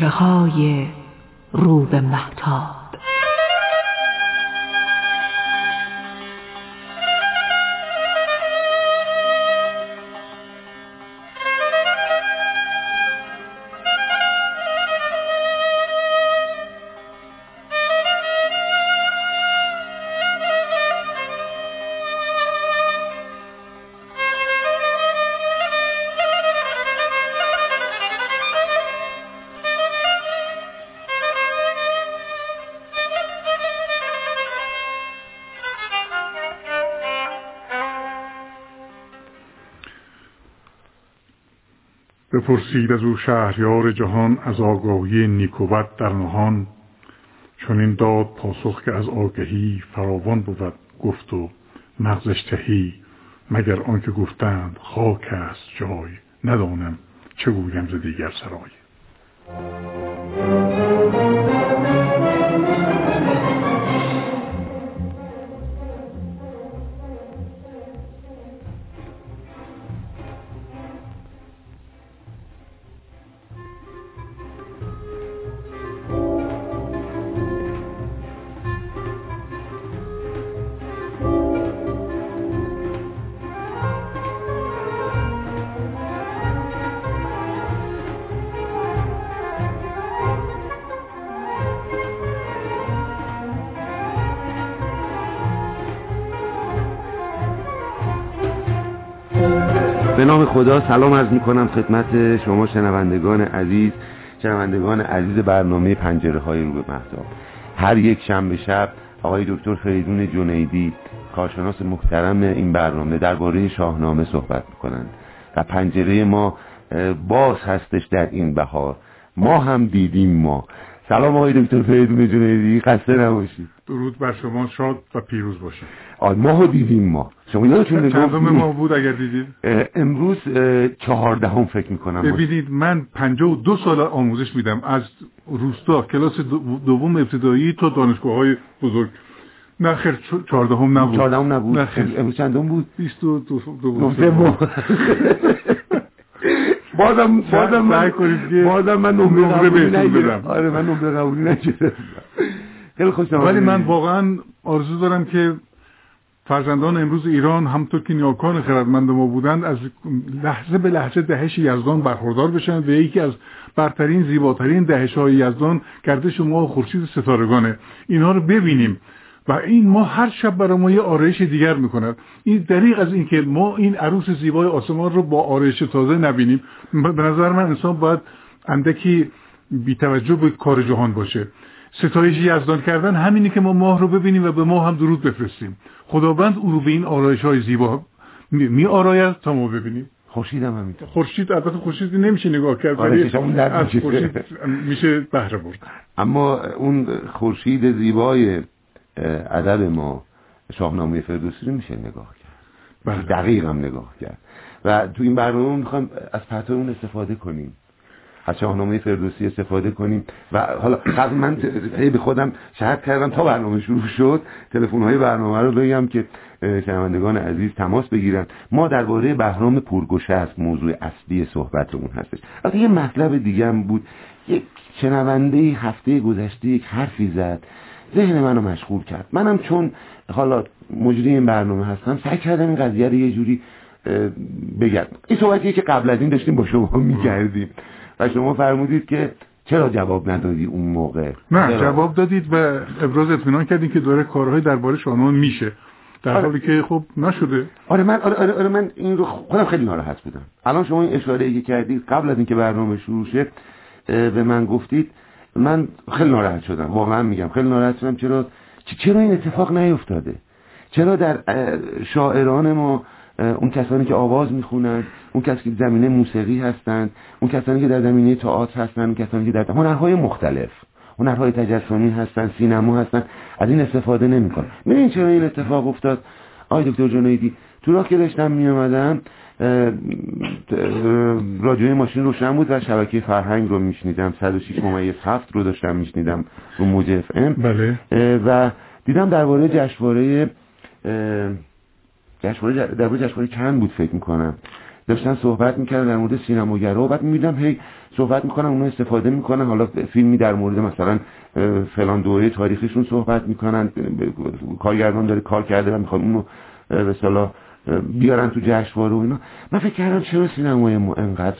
پنجره های رو به محتاب. بپرسید از او شهریار جهان از آگاهی نیکوبت در نهان. چون این داد پاسخ که از آگهی فراوان بود گفت و مغزش تهی. مگر آنکه گفتند خاک است جای ندانم چه گویم ز دیگر سرای. خدا سلام عرض می کنم خدمت شما شنوندگان عزیز شنوندگان عزیز برنامه پنجره های رو به محتاب هر یک شنبه شب آقای دکتر فریدون جنیدی کارشناس محترم این برنامه درباره شاهنامه صحبت می‌کنند و پنجره ما باز هستش در این بهار. ما هم دیدیم ما. سلام آقای دکتر فریدون جنیدی خسته نباشید. درود بر شما شاد و پیروز باشید. ماهو دیدیم ما. شما یادتون چندم ما بود اگر دیدید. امروز چهاردهم فکر می‌کنم ببینید من پنجاه و دو سال آموزش میدم. از روستا کلاس دوم ابتدایی تا دانشگاه های بزرگ. نه خیر چهاردهم نبود. چهاردهم نبود. نه خیر. امروز چندم بود؟ بیست و دو نوزدهم بازم بازم من بازم من نمره بهتون بدم. آره من نمره قبولی نگرفتم. خیلی خوش ولی من واقعا آرزو دارم که فرزندان امروز ایران همطور که نیاکان خردمند ما بودند از لحظه به لحظه دهش یزدان برخوردار بشن و یکی از برترین زیباترین دهش های یزدان گردش ما خورشید ستارگانه. اینها رو ببینیم. و این ما هر شب برای ما یه آرایش دیگر می‌کند. این دریق از اینکه ما این عروس زیبای آسمان رو با آرایش تازه نبینیم. به نظر من انسان باید اندکی بیتوجه به کار جهان باشه. ستایش یزدان کردن همینی که ما ماه رو ببینیم و به ما هم درود بفرستیم. خداوند او رو به این آرایش های زیبا می آراید تا ما ببینیم. خورشید هم همینطور خورشید البته خورشید نمیشه نگاه کرد ولی از خورشید میشه بهره برد. اما اون خورشید زیبای ادب ما شاهنامه فردوسی رو میشه نگاه کرد. دقیق هم نگاه کرد. و تو این برنامه می‌خوایم از پرتو اون استفاده کنیم. از شاهنامه فردوسی استفاده کنیم. و حالا قبل من به خودم شرط کردم تا برنامه شروع شد تلفن های برنامه رو بگم که شنوندگان عزیز تماس بگیرن. ما درباره بهرام پورگوشه است موضوع اصلی صحبتمون هستش. از یه مطلب دیگه هم بود. یک شنونده هفته گذشته یک حرفی زد. ذهن منو مشغول کرد. منم چون حالا مجری این برنامه هستم سعی کردم این قضیه رو یه جوری بگم. این صحبتیه که قبل از این داشتیم با شما می‌کردیم. و شما فرمودید که چرا جواب ندادی اون موقع؟ نه چرا؟ جواب دادید و ابراز اطمینان کردید که داره کارهای درباره شاهنامه میشه. در آره. حالی که خب نشده. آره من آره, آره, آره من این رو خودم خیلی ناراحت بودم. الان شما این اشاره ای کردید قبل از اینکه برنامه شروع شه به من گفتید من خیلی ناراحت شدم. واقعا میگم خیلی ناراحت شدم. چرا؟ چرا این اتفاق نیفتاده؟ چرا در شاعران ما اون کسانی که آواز می‌خونند اون کسانی که زمینه موسیقی هستند اون کسانی که در زمینه تئاتر هستند اون کسانی که در هنرهای مختلف هنرهای تجسمی هستند سینما هستند از این استفاده نمی‌کنن. ببین چرا این اتفاق افتاد؟ آقای دکتر جنیدی تو راه که داشتم میومدم رادیوی ماشین روشن بود و شبکه فرهنگ رو میشنیدم. 106 ممیز هفت رو داشتم میشنیدم رو موج اف ام. بله. و دیدم درباره جشنواره جشنواره درباره جشنواره چند بود فکر می‌کنم. داشتن صحبت می‌کردن در مورد سینماگرا و بعد می‌بینم هی صحبت می‌کنن اونو استفاده می‌کنن. حالا فیلمی در مورد مثلا فلان دوره تاریخیشون صحبت می‌کنن. کارگردان داره کار کرده و می‌خوان اونو به صلاح بیارن تو جشنواره و اینا. من فکر کردم چرا سینمای ما انقدر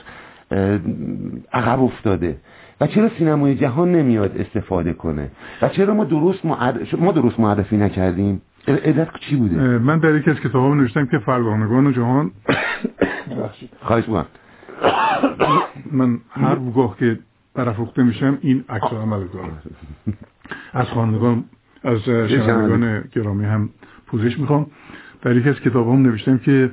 عقب افتاده و چرا سینمای جهان نمیاد استفاده کنه و چرا ما درست ما درست معرفی نکردیم؟ علت چی بوده؟ من در یکی از کتابام نوشتم که فرزانگان جهان خواهش بگم من هر گاه که برافروخته میشم این عکس عمل دارم از خانگان از شنوندگان گرامی هم پوزش می‌خوام. در یکی از کتابام نوشتم که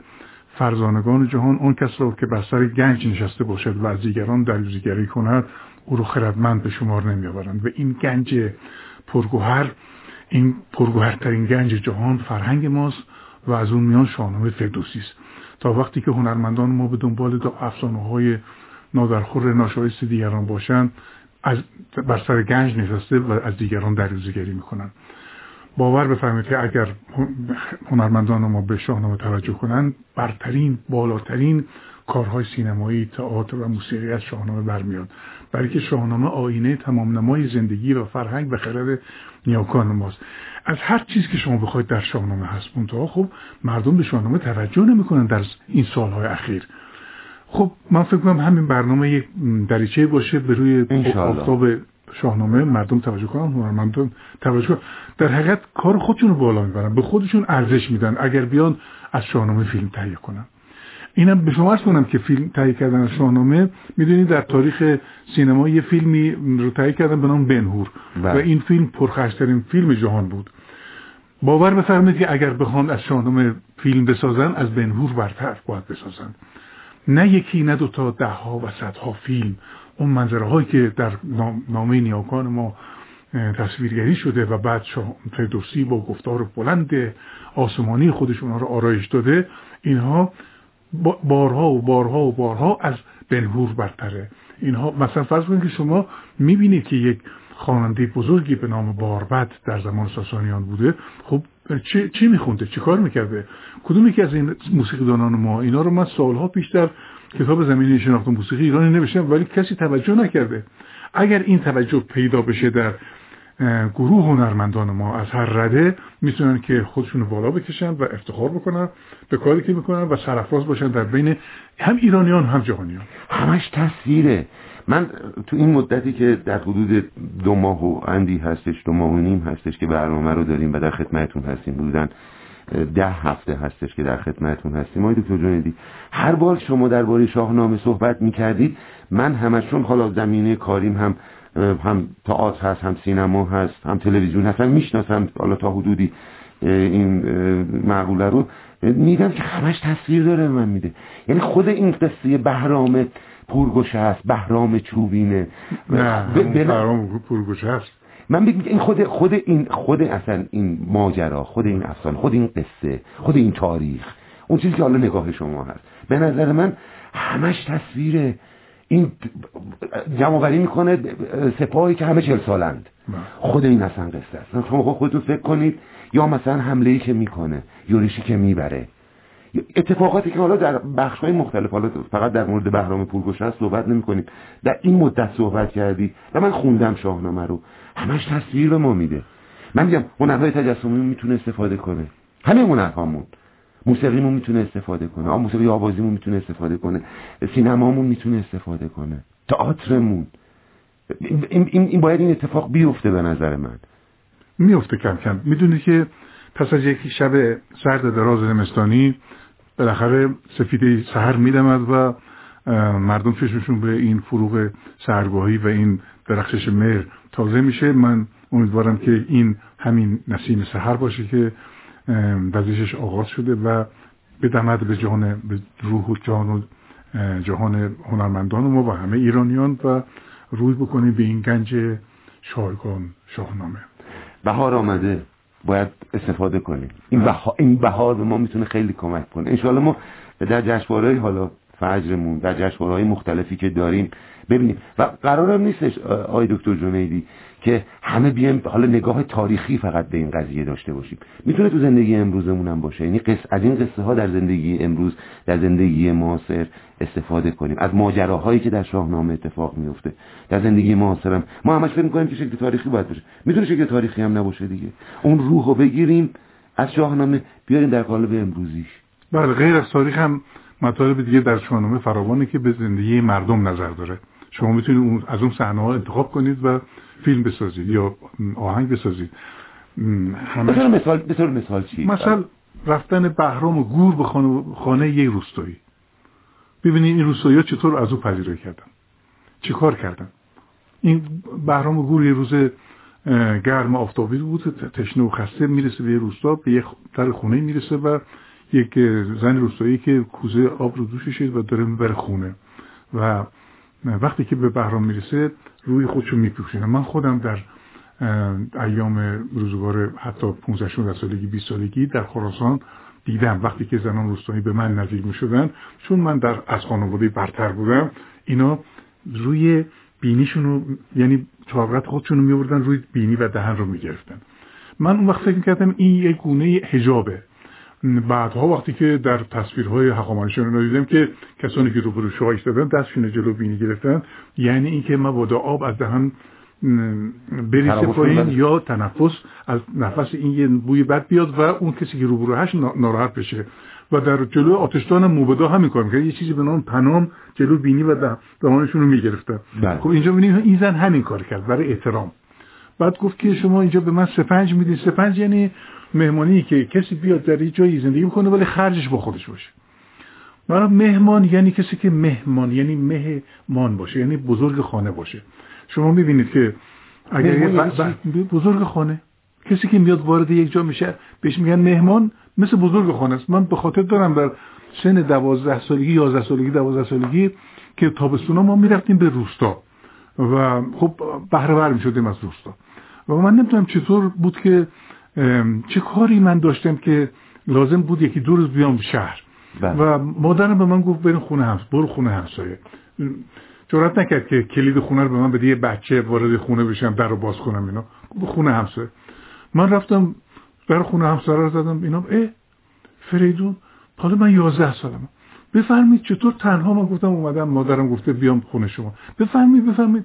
فرزانگان جهان اون کس را که بر سر گنج نشسته باشد و از دیگران دریوزیگری کند او رو خردمند به شمار نمیآورند. و این گنج پرگوهر این پرگوهرترین گنج جهان فرهنگ ماست و از اون میان شاهنامه فردوسی است. تا وقتی که هنرمندان ما به دنبال دو افسانه های نادرخور ناشایست دیگران باشند از بر سر گنج نشسته و از دیگران دریوزیگری می‌کنند باور بفرمایید که اگر هنرمندان ما به شاهنامه توجه کنند برترین بالاترین کارهای سینمایی تئاتر و موسیقی از شاهنامه برمیاد. برای که شاهنامه آینه تمام نمای زندگی و فرهنگ و خرد نیاکان ماست. از هر چیز که شما بخواید در شاهنامه هست منتها خب مردم به شاهنامه توجه نمی‌کنن در این سالهای اخیر. خب من فکر کنم همین برنامه یک دریچه باشه به روی آفتاب شاهنامه. مردم توجه کنن هنرمندان توجه کنن. در حقیقت کار خودشون رو بالا می‌برن به خودشون ارزش میدن اگر بیان از شاهنامه فیلم تهیه کنن. اینم به شما ارز کنم که فیلم تهیه کردن از شاهنامه می‌دونید در تاریخ سینما یه فیلمی رو تهیه کردن به نام بنهور. و بله. این فیلم پرخرجترین فیلم جهان بود. باور بفرمایید که اگر بخوان از شاهنامه فیلم بسازن از بنهور برتر باید بسازن. نه یکی نه دوتا ده ها و صدها فیلم. اون منظره هایی که در نامه نیاکان ما تصویرگری شده و بعد فردوسی با گفتار بلند آسمانی خودشون رو آرایش داده اینها بارها و بارها و بارها از بنهور برتره. اینها مثلا فرض کنید که شما می‌بینید که یک خواننده بزرگی به نام باربد در زمان ساسانیان بوده. خب چی, چی میخونده؟ چی کار می‌کرده؟ کدوم یکی از این موسیقیدانان ما؟ اینا رو من سالها پیشتر کتاب زمینی شناخت موسیقی ایرانی نوشتم ولی کسی توجه نکرده. اگر این توجه پیدا بشه در گروه هنرمندان ما از هر رده می‌تونن که خودشون بالا بکشن و افتخار بکنن به کاری که می‌کنن و سرفراز باشن در بین هم ایرانیان هم جهانیان. همش تصویره من تو این مدتی که در حدود دو ماه و اندی هستش دو ماه و نیم هستش که برنامه رو داریم و در خدمتتون هستیم. بودن ده هفته هستش که در خدمتتون هستیم. آقای دکتر جنیدی هر بار شما درباره شاهنامه صحبت می‌کردید من همشون حالا زمینه کاریم هم هم تئاتر هست هم سینما هست هم تلویزیون هست. هم می‌شناسم حالا تا حدودی این معقوله رو. میدم که همش تصویر داره من میده. یعنی خود این قصه بهرام پورگوشه هست بهرام چوبینه. نه بهرام پورگوشه هست. من بگم این خود خود این خود اصلا این ماجرا خود این افسانه خود این قصه خود این تاریخ اون چیزی که حالا نگاه شما هست. به نظر من همش تصویره این جمعوری می‌کنه سپاهی که همه چل سالند. بله. خود این اصلا قصه است. شما خودتون فکر کنید یا مثلا حمله ای که می‌کنه یوریشی که می‌بره. اتفاقاتی که حالا در بخش های مختلف حالا فقط در مورد بهرام پورگوش هست صحبت نمی کنیم در این مدت صحبت کردی و من خوندم شاهنامه رو. همش تصویر به ما میده. من میگم هنرهای تجسمی می‌تونه استفاده کنه. همه هنرهامون. موسیقیمون می‌تونه استفاده کنه. موسیقی آوازیمون می‌تونه استفاده کنه. سینمامون می‌تونه استفاده کنه. تئاترمون. این, این, باید این اتفاق بیفته به نظر من. میفته کم کم. می‌دونی که پس از یک شب سرد دراز زمستانی بالاخره سفیده سهر میدمد و مردم چشمشون به این فروغ سرگاهی و این درخشش مهر تازه میشه. من امیدوارم که این همین نسیم سهر باشه که وزشش آغاز شده و بدمد به جهان به روح و جهان و جهان هنرمندان ما و همه ایرانیان و روی بکنیم به این گنج شایگان شاهنامه. بهار آمده. باید استفاده کنیم. این, بها... این بهار به ما می‌تونه خیلی کمک کنه. انشاءالله ما در جشنواره‌های حالا فجرمون در جشنواره‌های مختلفی که داریم ببینیم. و قرارم نیستش آقای دکتر جنیدی که همه بیایم حالا نگاه تاریخی فقط به این قضیه داشته باشیم. می‌تونه تو زندگی امروزمون هم باشه. یعنی قص... از این قصه ها در زندگی امروز در زندگی معاصر استفاده کنیم. از ماجراهایی که در شاهنامه اتفاق میفته در زندگی معاصر هم ما همش فکر می‌کنیم که شکل تاریخی باید باشه. می‌تونه شکل تاریخی هم نباشه دیگه. اون روح رو بگیریم از شاهنامه بیاریم در قالب امروزیش. بله غیر از تاریخ هم مطالب دیگه در شاهنامه فراوانه که به زندگی مردم نظر داره. شما می‌تونید از اون صحنه ها انتخاب کنید و فیلم بسازید یا آهنگ بسازید. مثلا مثال مثال مثال چی؟ مثلا رفتن بهرام و گور به خانه, خانه یه روستایی. ببینید این روستایی ها چطور از او پذیرایی کردن. چه کار کردن؟ این بهرام و گور یه روز گرم آفتابی بود تشنه و خسته می‌رسه به یه روستا به یه در خونه می‌رسه و یک زن روستایی که کوزه آب رو دوششه و داره می‌بره خونه. و وقتی که به بهرام می‌رسه روی خودشو میپوشونه. من خودم در ایام روزگار حتی 15 16 سالگی 20 سالگی در خراسان دیدم. وقتی که زنان روستایی به من نزدیک می‌شدن چون من در از خانواده برتر بودم اینا روی بینیشون یعنی چاقت خودشون رو میوردن روی بینی و دهن رو می‌گرفتن. من اون وقت فکر کردم این یک گونه حجابه. بعدها وقتی که در تصویرهای حقامانشون رو دیدم که کسانی که روبرو شما ایستادن دستشون جلو بینی گرفتن. یعنی اینکه مبادا آب از دهن بریسه پایین یا تنفس از نفس این یه بوی بد بیاد و اون کسی که روبرو هش ناراحت بشه. و در جلو آتشدان موبدا همین کار می‌کنه یه چیزی به نام پنام جلو بینی و دهانشون رو می‌گرفتن. بله. خب اینجا ببینید این زن همین کار کرد برای احترام. بعد گفت که شما اینجا به من سپنج می‌دید سپنج یعنی مهمانی که کسی بیاد در یه جایی زندگی بکنه ولی خرجش با خودش باشه. برای مهمان یعنی کسی که مهمان یعنی مهمان باشه یعنی بزرگ خانه باشه. شما می‌بینید که اگر بزرگ خانه. کسی که میاد وارد یک جا میشه بهش میگن مهمان مثل بزرگ خانه است. من به خاطر دارم در سن دوازده سالگی یازده سالگی دوازده سالگی که تابستونا ما می‌رفتیم به روستا و خب بهره می‌شدیم از روستا. و من نمی‌دونم چطور بود که چه کاری من داشتم که لازم بود یکی دو روز بیام شهر؟ بله. و مادرم به من گفت بریم خونه همس برو خونه همسایه. جرات نکرد که کلید خونه رو به من بده یه بچه وارد خونه بشم در رو باز کنم اینا. خونه همسایه. من رفتم در خونه همسایه رو زدم اینا. اه فریدون حالا من یازده سالم بفرمید چطور تنها؟ من گفتم اومدم مادرم گفته بیام خونه شما. بفرمید بفرمید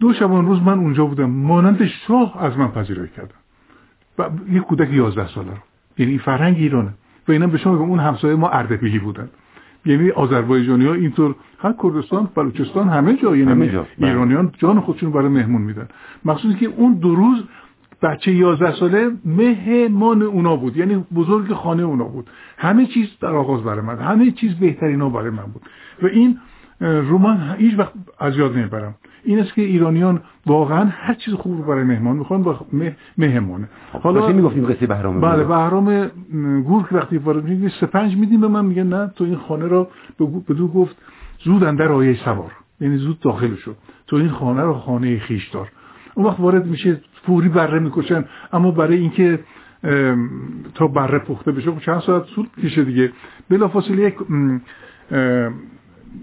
دو شبان روز من اونجا بودم. مانند شاه از من پذیرایی کردم و یه کودک 11 ساله رو. یعنی فرهنگ ایرانه. و اینا به شما بگم اون همسایه ما اردبیلی بودن. یعنی آذربایجانی ها اینطور هر کردستان بلوچستان همه جا. یعنی همه جا. بله. ایرانیان جان خودشون برای مهمون میدن. مخصوصی که اون دو روز بچه 11 ساله مهمان اونا بود. یعنی بزرگ خانه اونا بود. همه چیز در آغاز برای من. همه چیز بهترین ها برای من بود. و این رو من هیچ وقت از یاد نمی‌برم. این است که ایرانیان واقعا هر چیز خوب رو برای مهمان می‌خوان با مهمانه. حالا می‌گفتیم قصه بهرام بله بهرام گور که وقتی وارد میگه سپنج میدیم به من میگه نه تو این خانه رو بدو گفت زود اندر آیه سوار. یعنی زود داخل شد تو این خانه رو خانه خیش دار. اون وقت وارد میشه فوری بره می‌کشن. اما برای اینکه تا بره پخته بشه خب چند ساعت طول میشه دیگه. بلافاصله یک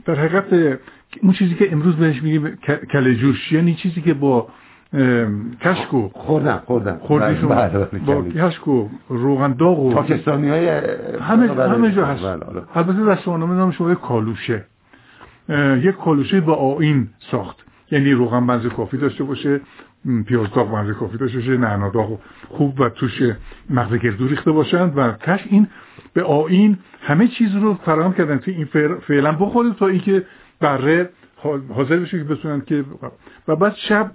در حقیقت اون چیزی که امروز بهش میگیم کله جوش یعنی چیزی که با کشک و خوردن خوردن خوردیشون بله، بله، با کشک و روغن داغ و پاکستانی های همه, همه جا هست. بله، البته در شاهنامه نام شما کالوشه. یک کالوشه با آین ساخت. یعنی روغن بنز کافی داشته باشه. پیاز داغ بنز کافی داشته باشه نعنا داغ خوب و توش مغز گردو ریخته باشند و کش این به آین همه چیز رو فراهم کردن. که این فعلا بخورید تا اینکه بره حاضر بشه که بتونن که و بعد شب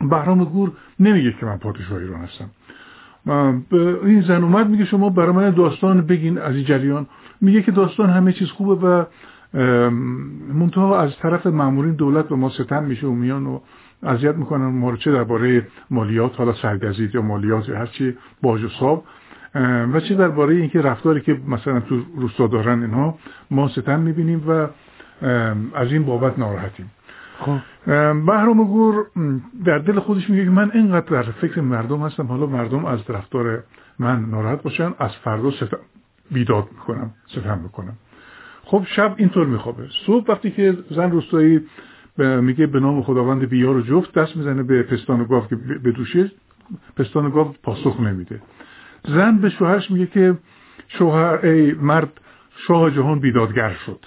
بهرام گور نمیگه که من پادشاه ایران هستم. این زن اومد میگه شما برای من داستان بگین از این جریان. میگه که داستان همه چیز خوبه و منتها از طرف مامورین دولت به ما ستم میشه و میان و اذیت می‌کنن ما چه درباره مالیات حالا سرگزید یا مالیات یا هرچی باج و ساب. و چه درباره اینکه رفتاری که مثلا تو روستا دارن اینها ما ستم می‌بینیم و از این بابت ناراحتیم. خب. بهرام گور در دل خودش میگه که من اینقدر در فکر مردم هستم حالا مردم از رفتار من ناراحت باشن از فردا ستم بیداد می‌کنم ستم می‌کنم. خب شب اینطور میخوابه. صبح وقتی که زن روستایی میگه به نام خداوند بیار و جفت دست می‌زنه به پستان گاو که بدوشه. پستان گاو پاسخ نمیده. زن به شوهرش میگه که شوهر ای مرد شاه جهان بیدادگر شد.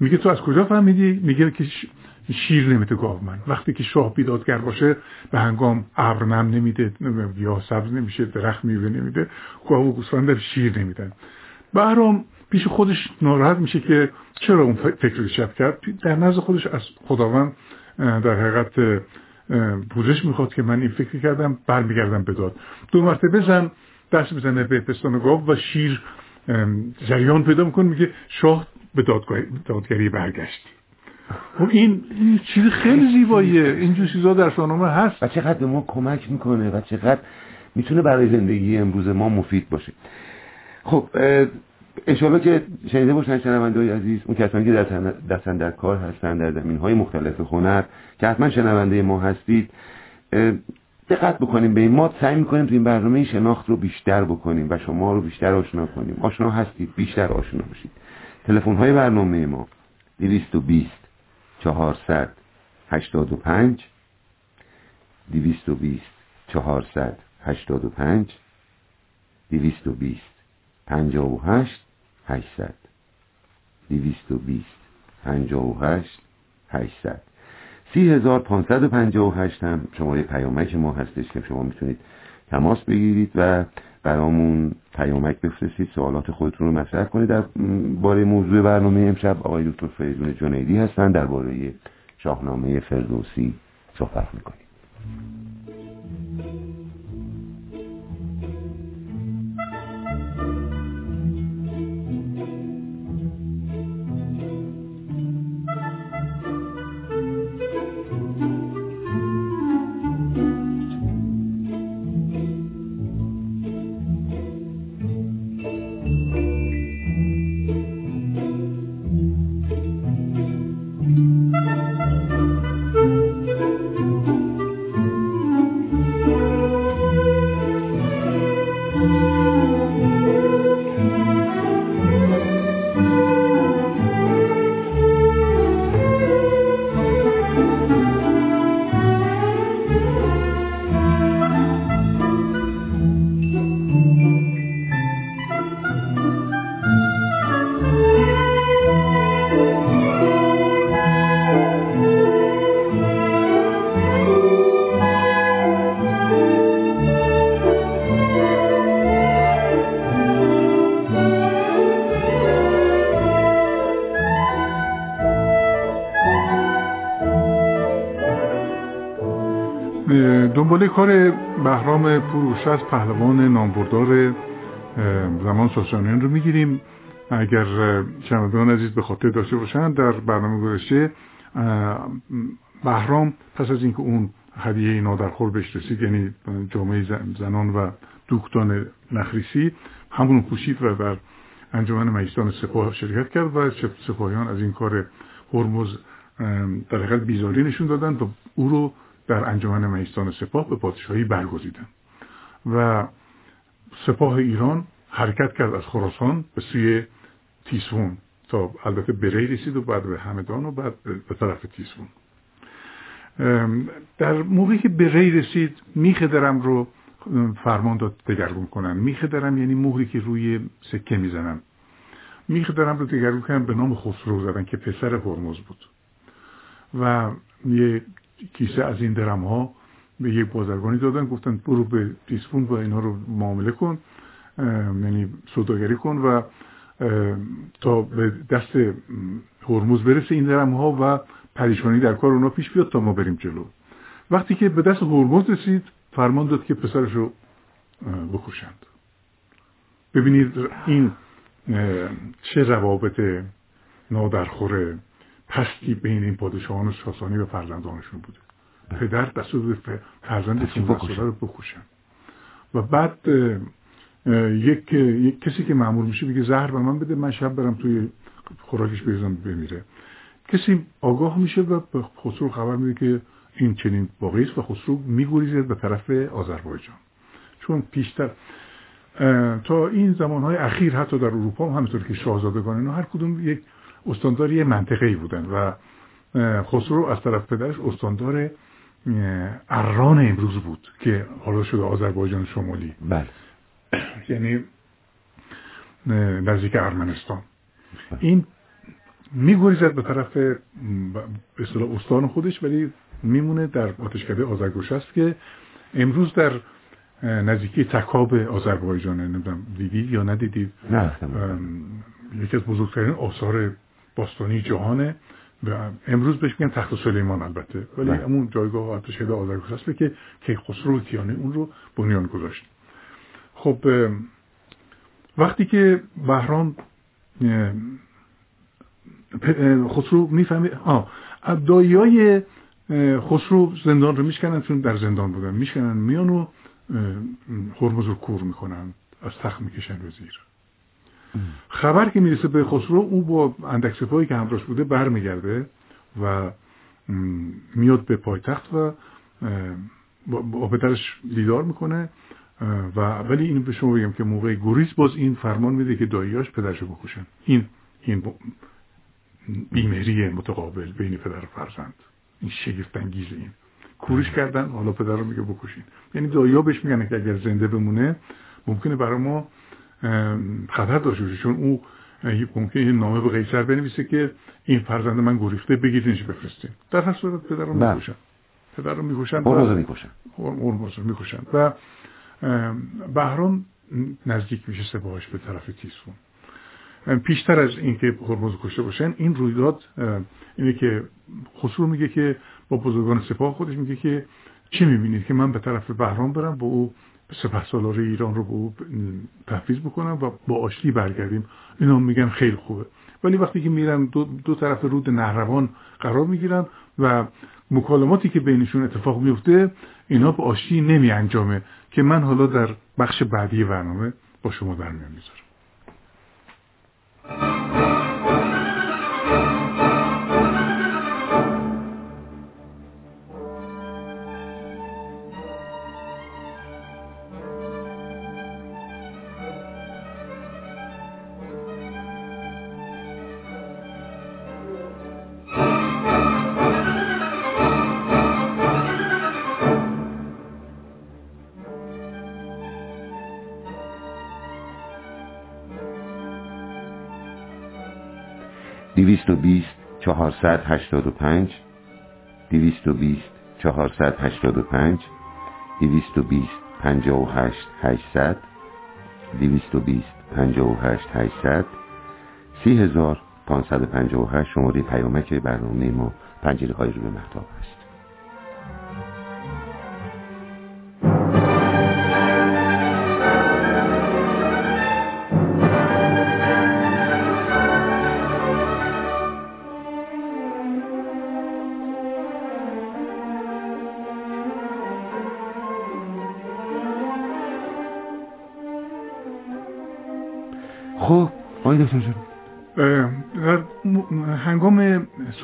میگه تو از کجا فهمیدی؟ میگه که شیر نمیده گاو من. وقتی که شاه بیدادگر باشه به هنگام ابر نم نمیده یا سبز نمیشه درخت میوه نمیده گاو و گوسفند شیر نمیدن. بهرام پیش خودش ناراحت میشه که چرا اون فکر شب کرد. در نزد خودش از خداوند در حقیقت پوزش می‌خواد که من این فکر کردم برمیگردم به داد. دو مرتبه زن دست بزنه به پستان گاو و شیر جریان پیدا می‌کنه میگه شاه به دادگری برگشت و خب این, این چیز خیلی زیباییه. اینجور چیزا در شاهنامه هست. و چقدر به ما کمک می‌کنه و چقدر می‌تونه برای زندگی امروز ما مفید باشه. خب انشاءالله که شنیده باشن شنونده های عزیز اون کسانی که دستن در کار هستن در زمین های مختلف هنر که حتما شنونده ما هستید دقت بکنیم به این ما سعی می‌کنیم تو این برنامه شناخت رو بیشتر بکنیم و شما رو بیشتر آشنا کنیم. آشنا هستید بیشتر آشنا بشید. تلفن های برنامه ما 220 400 85 220 400 85 220 58 800 220 58 800 30558 هم شماره پیامک ما هستش که شما می‌تونید تماس بگیرید و برامون پیامک بفرستید. سوالات خودتون رو مطرح کنید. در باره موضوع برنامه امشب آقای دکتر فریدون جنیدی هستن. درباره شاهنامه فردوسی صحبت می‌کنیم. بهرام پروش از پهلوان نامبردار زمان ساسانیان رو می‌گیریم. اگر شنوندگان عزیز به خاطر داشته باشند در برنامه گذشته بهرام پس از اینکه اون هدیه نادرخور بهش رسید یعنی جامعه زنان و دوکتان نخریسی همون پوشید و در انجمن مجلسان سپاه شرکت کرد و سپاهیان از این کار هرمز در حقیقت بیزاری نشون دادن و او رو در انجمن مهستان سپاه به پادشاهی برگزیدن و سپاه ایران حرکت کرد از خراسان به سوی تیسفون تا البته بری رسید و بعد به همدان و بعد به طرف تیسفون در موقعی که به ری رسید میخ درم رو فرمان داد دگرگون کنن. میخ درم یعنی مهری که روی سکه می‌زنن. میخ درم رو دگرگون کنن به نام خسرو زدن که پسر هرمز بود. و یه کیسه از این درم ها به یک بازرگانی دادن گفتن برو به تیسفون و اینا رو معامله کن یعنی سوداگری کن و تا به دست هرمز برسه این درم ها و پریشانی در کار اونا پیش بیاد تا ما بریم جلو. وقتی که به دست هرمز رسید فرمان داد که پسرش رو بکشند. ببینید این چه روابط نادرخوره پستی بین این پادشاهان ساسانی و فرزندانشون بوده. پدر دستور فرزند رو بکشن. و بعد یک،, یک کسی که معمول میشه بگه زهر به من بده من شب برم توی خوراکش بریزم بمیره. کسی آگاه میشه و به خسرو خبر میده که این چنین واقعی است و خسرو میگوریزه به طرف آذربایجان. چون پیشتر تا این زمانهای اخیر حتی در اروپا هم همینطور که شاهزادگان اینا هر کدوم یک استاندار یه منطقه ای بودن و خسرو از طرف پدرش استاندار اران امروز بود که حالا شده آذربایجان شمالی. بله. یعنی نزدیک ارمنستان. این میگریزد به طرف اصطلاح استان خودش ولی میمونه در آتشکده آذرگوش است که امروز در نزدیکی تکاب آذربایجان نمی‌دونم دیدید یا ندیدید؟ نه یکی از بزرگترین آثار باستانی جهانه و امروز بهش میگن تخت سلیمان البته. ولی بله. همون جایگاه آتشکده آذرگوش هست که کیخسرو کیانی اون رو بنیان گذاشت. خب وقتی که بهرام خسرو می‌فهمید آه های خسرو زندان رو میشکنن چون در زندان بودن. میشکنن میان و هرمز رو کور می‌کنن از تخت می‌کشن رو زیر. خبر که می‌رسه به خسرو او با اندک سپاهی که همراهش بوده برمیگرده و میاد به پایتخت و با پدرش دیدار می‌کنه و ولی اینو به شما بگم که موقع گریز باز این فرمان میده که داییاش پدرشو بکشن. این این بیمهری متقابل بین پدر و فرزند. این شگفت انگیز این. کورش کردن حالا پدر رو میگه بکشین. یعنی دایا بهش میگن که اگر زنده بمونه ممکنه برای ما خطر داشته باشه چون او ممکنه یه نامه به قیصر بنویسه که این فرزند من گریخته بگیرینش بفرستین. در هر صورت پدر رو بله. می‌کشن پدر رو می‌کشن هرمز رو می‌کشن و بهرام نزدیک میشه سپاهش به طرف تیسفون پیشتر از اینکه هرمز کشته باشن این رویداد اینه که خسرو میگه که با بزرگان سپاه خودش میگه که چی می‌بینید که من به طرف بهرام برم با او سپه سالار ایران رو به او تحفیز بکنم و با آشتی برگردیم. اینا میگن خیلی خوبه. ولی وقتی که میرن دو, دو طرف رود نهروان قرار می‌گیرن و مکالماتی که بینشون اتفاق میفته اینا به آشتی نمی انجامه که من حالا در بخش بعدی برنامه با شما در میان می‌ذارم. 485 220 485 220 58 800 220 58 800 30558 شماره پیامک برنامه ما پنجره های رو به محتاب است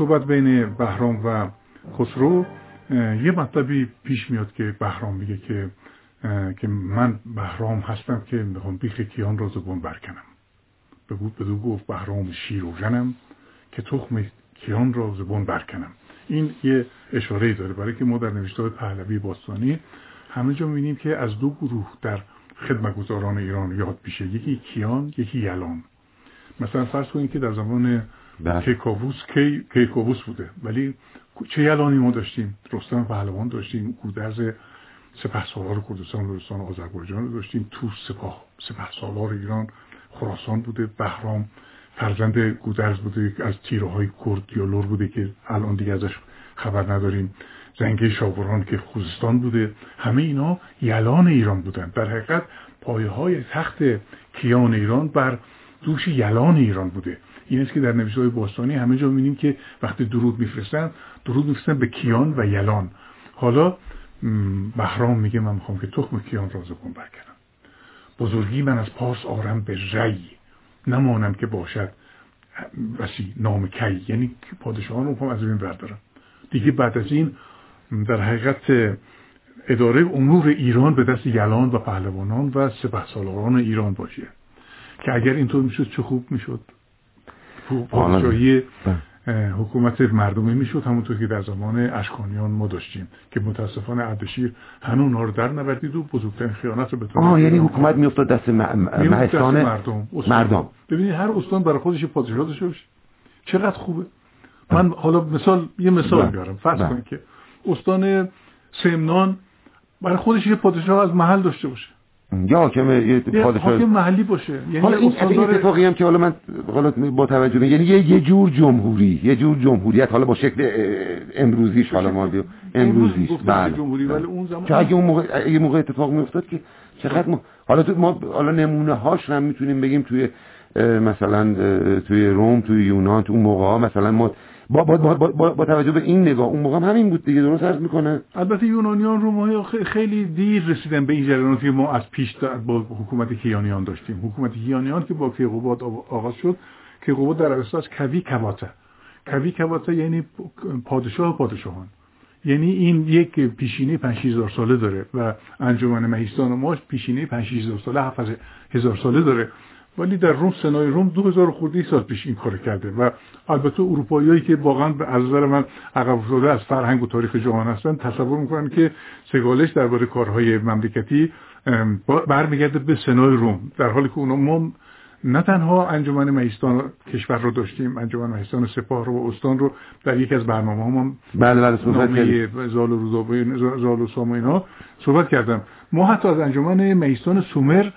صحبت بین بهرام و خسرو یه مطلبی پیش میاد که بهرام میگه که که من بهرام هستم که می‌خوام بیخ کیان را زبون برکنم. بگو بدو گفت بهرام شیر و جنم که تخم کیان را زبون برکنم. این یه اشاره داره برای که ما در نوشته پهلوی باستانی همه جا می‌بینیم که از دو گروه در خدمتگزاران ایران یاد میشه. یکی کیان یکی یلان. مثلا فرض کنید که در زمان کیکاووس کی کیکاووس بوده. ولی چه یلانی ما داشتیم؟ رستم پهلوان داشتیم گودرز سپه سالار کردستان لرستان آذربایجان رو داشتیم تو سپاه سپه سالار ایران خراسان بوده بهرام فرزند گودرز بوده از تیره های کرد یا لور بوده که الان دیگه ازش خبر نداریم. زنگه شاوران که خوزستان بوده. همه اینا یلان ایران بودن. در حقیقت پایه های تخت کیان ایران بر دوش یلان ایران بوده. این است که در نوشته باستانی همه جا می‌بینیم که وقتی درود میفرستن درود میفرستن به کیان و یلان. حالا بهرام میگه من می‌خوام که تخم کیان را زبون برکنم بزرگی من از پاس آرم به ری. نمانم که باشد بسی نام کی. یعنی پادشاهان رو از بین بردارم. دیگه بعد از این در حقیقت اداره امور ایران به دست یلان و پهلوانان و سپه سالاران ایران باشه. که اگر اینطور می‌شد چه خوب می‌شد؟ پادشاهی حکومت مردمی می‌شد همونطور که در زمان اشکانیان ما داشتیم که متاسفانه اردشیر هنون ها رو در نوردید و بزرگترین خیانت رو به آه یعنی حکومت میافتاد دست محسان مردم. مردم. ببینید هر استان برای خودش پادشاه داشته باشه. چقدر خوبه. من حالا مثال یه مثال بیارم. فرض کنید که استان سمنان برای خودش یه پادشاه از محل داشته باشه. یا حاکم یه پادشاه حاکم محلی باشه. یعنی حالا این اتفاقی هم که حالا من حالا با توجه به یعنی یه, جور جمهوری یه جور جمهوریت حالا با شکل امروزیش حالا ما امروزیش. بله. جمهوری ولی اون زمان که اگه اون موقع یه موقع اتفاق میافتاد که چقدر ما حالا تو ما حالا نمونه هاش هم می‌تونیم بگیم توی مثلا توی روم توی یونان تو اون موقع ها مثلا ما با, با, با, با, با توجه به این نگاه اون موقع هم همین بود دیگه درست عرض می‌کنه؟ البته یونانیان رومایی خیلی دیر رسیدن به این جریاناتی که ما از پیش با حکومت کیانیان داشتیم. حکومت کیانیان که با کیقوباد آغاز شد کیقوباد در عرصه کوی کواته کوی کواته یعنی پادشاه پادشاهان. یعنی این یک پیشینه 5000 ساله داره و انجمن مهیستان و ماش پیشینه 5000 ساله 7000 ساله داره. ولی در روم سنای روم 2000 خورده سال پیش این کار کرده و البته اروپاییایی که واقعا به نظر من عقب افتاده از فرهنگ و تاریخ جهان هستن تصور می‌کنن که سگالش درباره کارهای مملکتی برمیگرده به سنای روم در حالی که اونا ما نه تنها انجمن مهیستان کشور رو داشتیم انجمن مهیستان سپاه رو و استان رو در یکی از برنامه هم بله بله صحبت زال و زال و سام اینا صحبت کردم. ما حتی از انجمن مهیستان سومر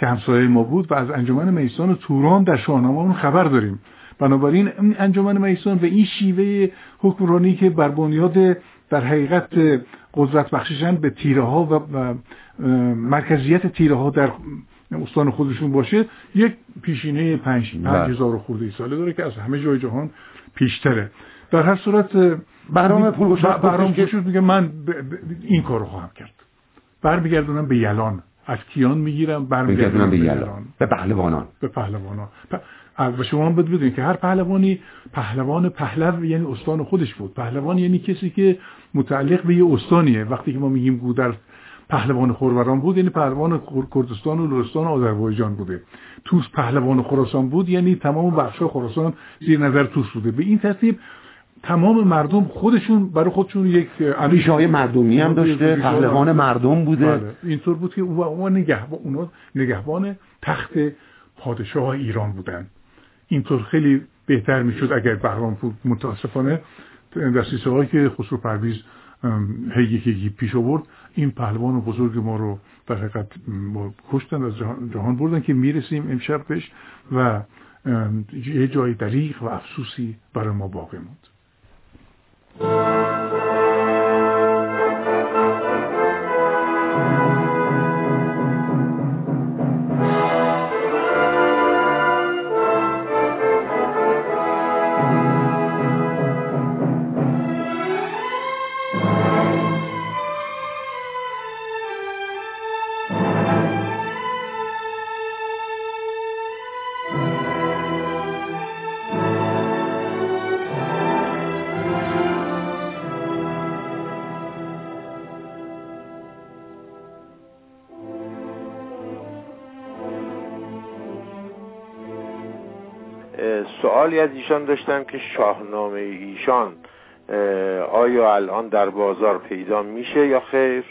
که همسایه ما بود و از انجمن میسان توران در شاهنامه خبر داریم. بنابراین این انجمن میسان و این شیوه حکمرانی که بر بنیاد در حقیقت قدرت بخششن به تیره ها و مرکزیت تیره ها در استان خودشون باشه یک پیشینه پنج بله. هزار خورده ساله داره که از همه جای جهان پیشتره. در هر صورت برام پول برام میگه من این کارو خواهم کرد. برمیگردونم به یلان. از کیان می‌گیرم برمیگردونم به یلان به پهلوانان. به پهلوانان. و شما هم بدونید که هر پهلوانی پهلوان پهلو یعنی استان خودش بود. پهلوان یعنی کسی که متعلق به یه استانیه. وقتی که ما میگیم گودر پهلوان خوروران بود یعنی پهلوان کردستان و لرستان و آذربایجان بوده. توس پهلوان خراسان بود یعنی تمام بخش خراسان زیر نظر توس بوده. به این ترتیب تمام مردم خودشون برای خودشون یک ریشه مردمی هم داشته پهلوان مردم بوده. بله. اینطور بود که اون نگهبان اونا نگهبان تخت پادشاه ایران بودن. اینطور خیلی بهتر می‌شد اگر بهرام متاسفانه دستیسه هایی که خسرو پرویز هی یکی پیش آورد این پهلوان بزرگ ما رو در حقیقت کشتن از جهان بردن که می‌رسیم امشب بهش و یه جای دریغ و افسوسی برای ما باقی موند. Thank you. از ایشان داشتم که شاهنامه ایشان آیا الان در بازار پیدا میشه یا خیر؟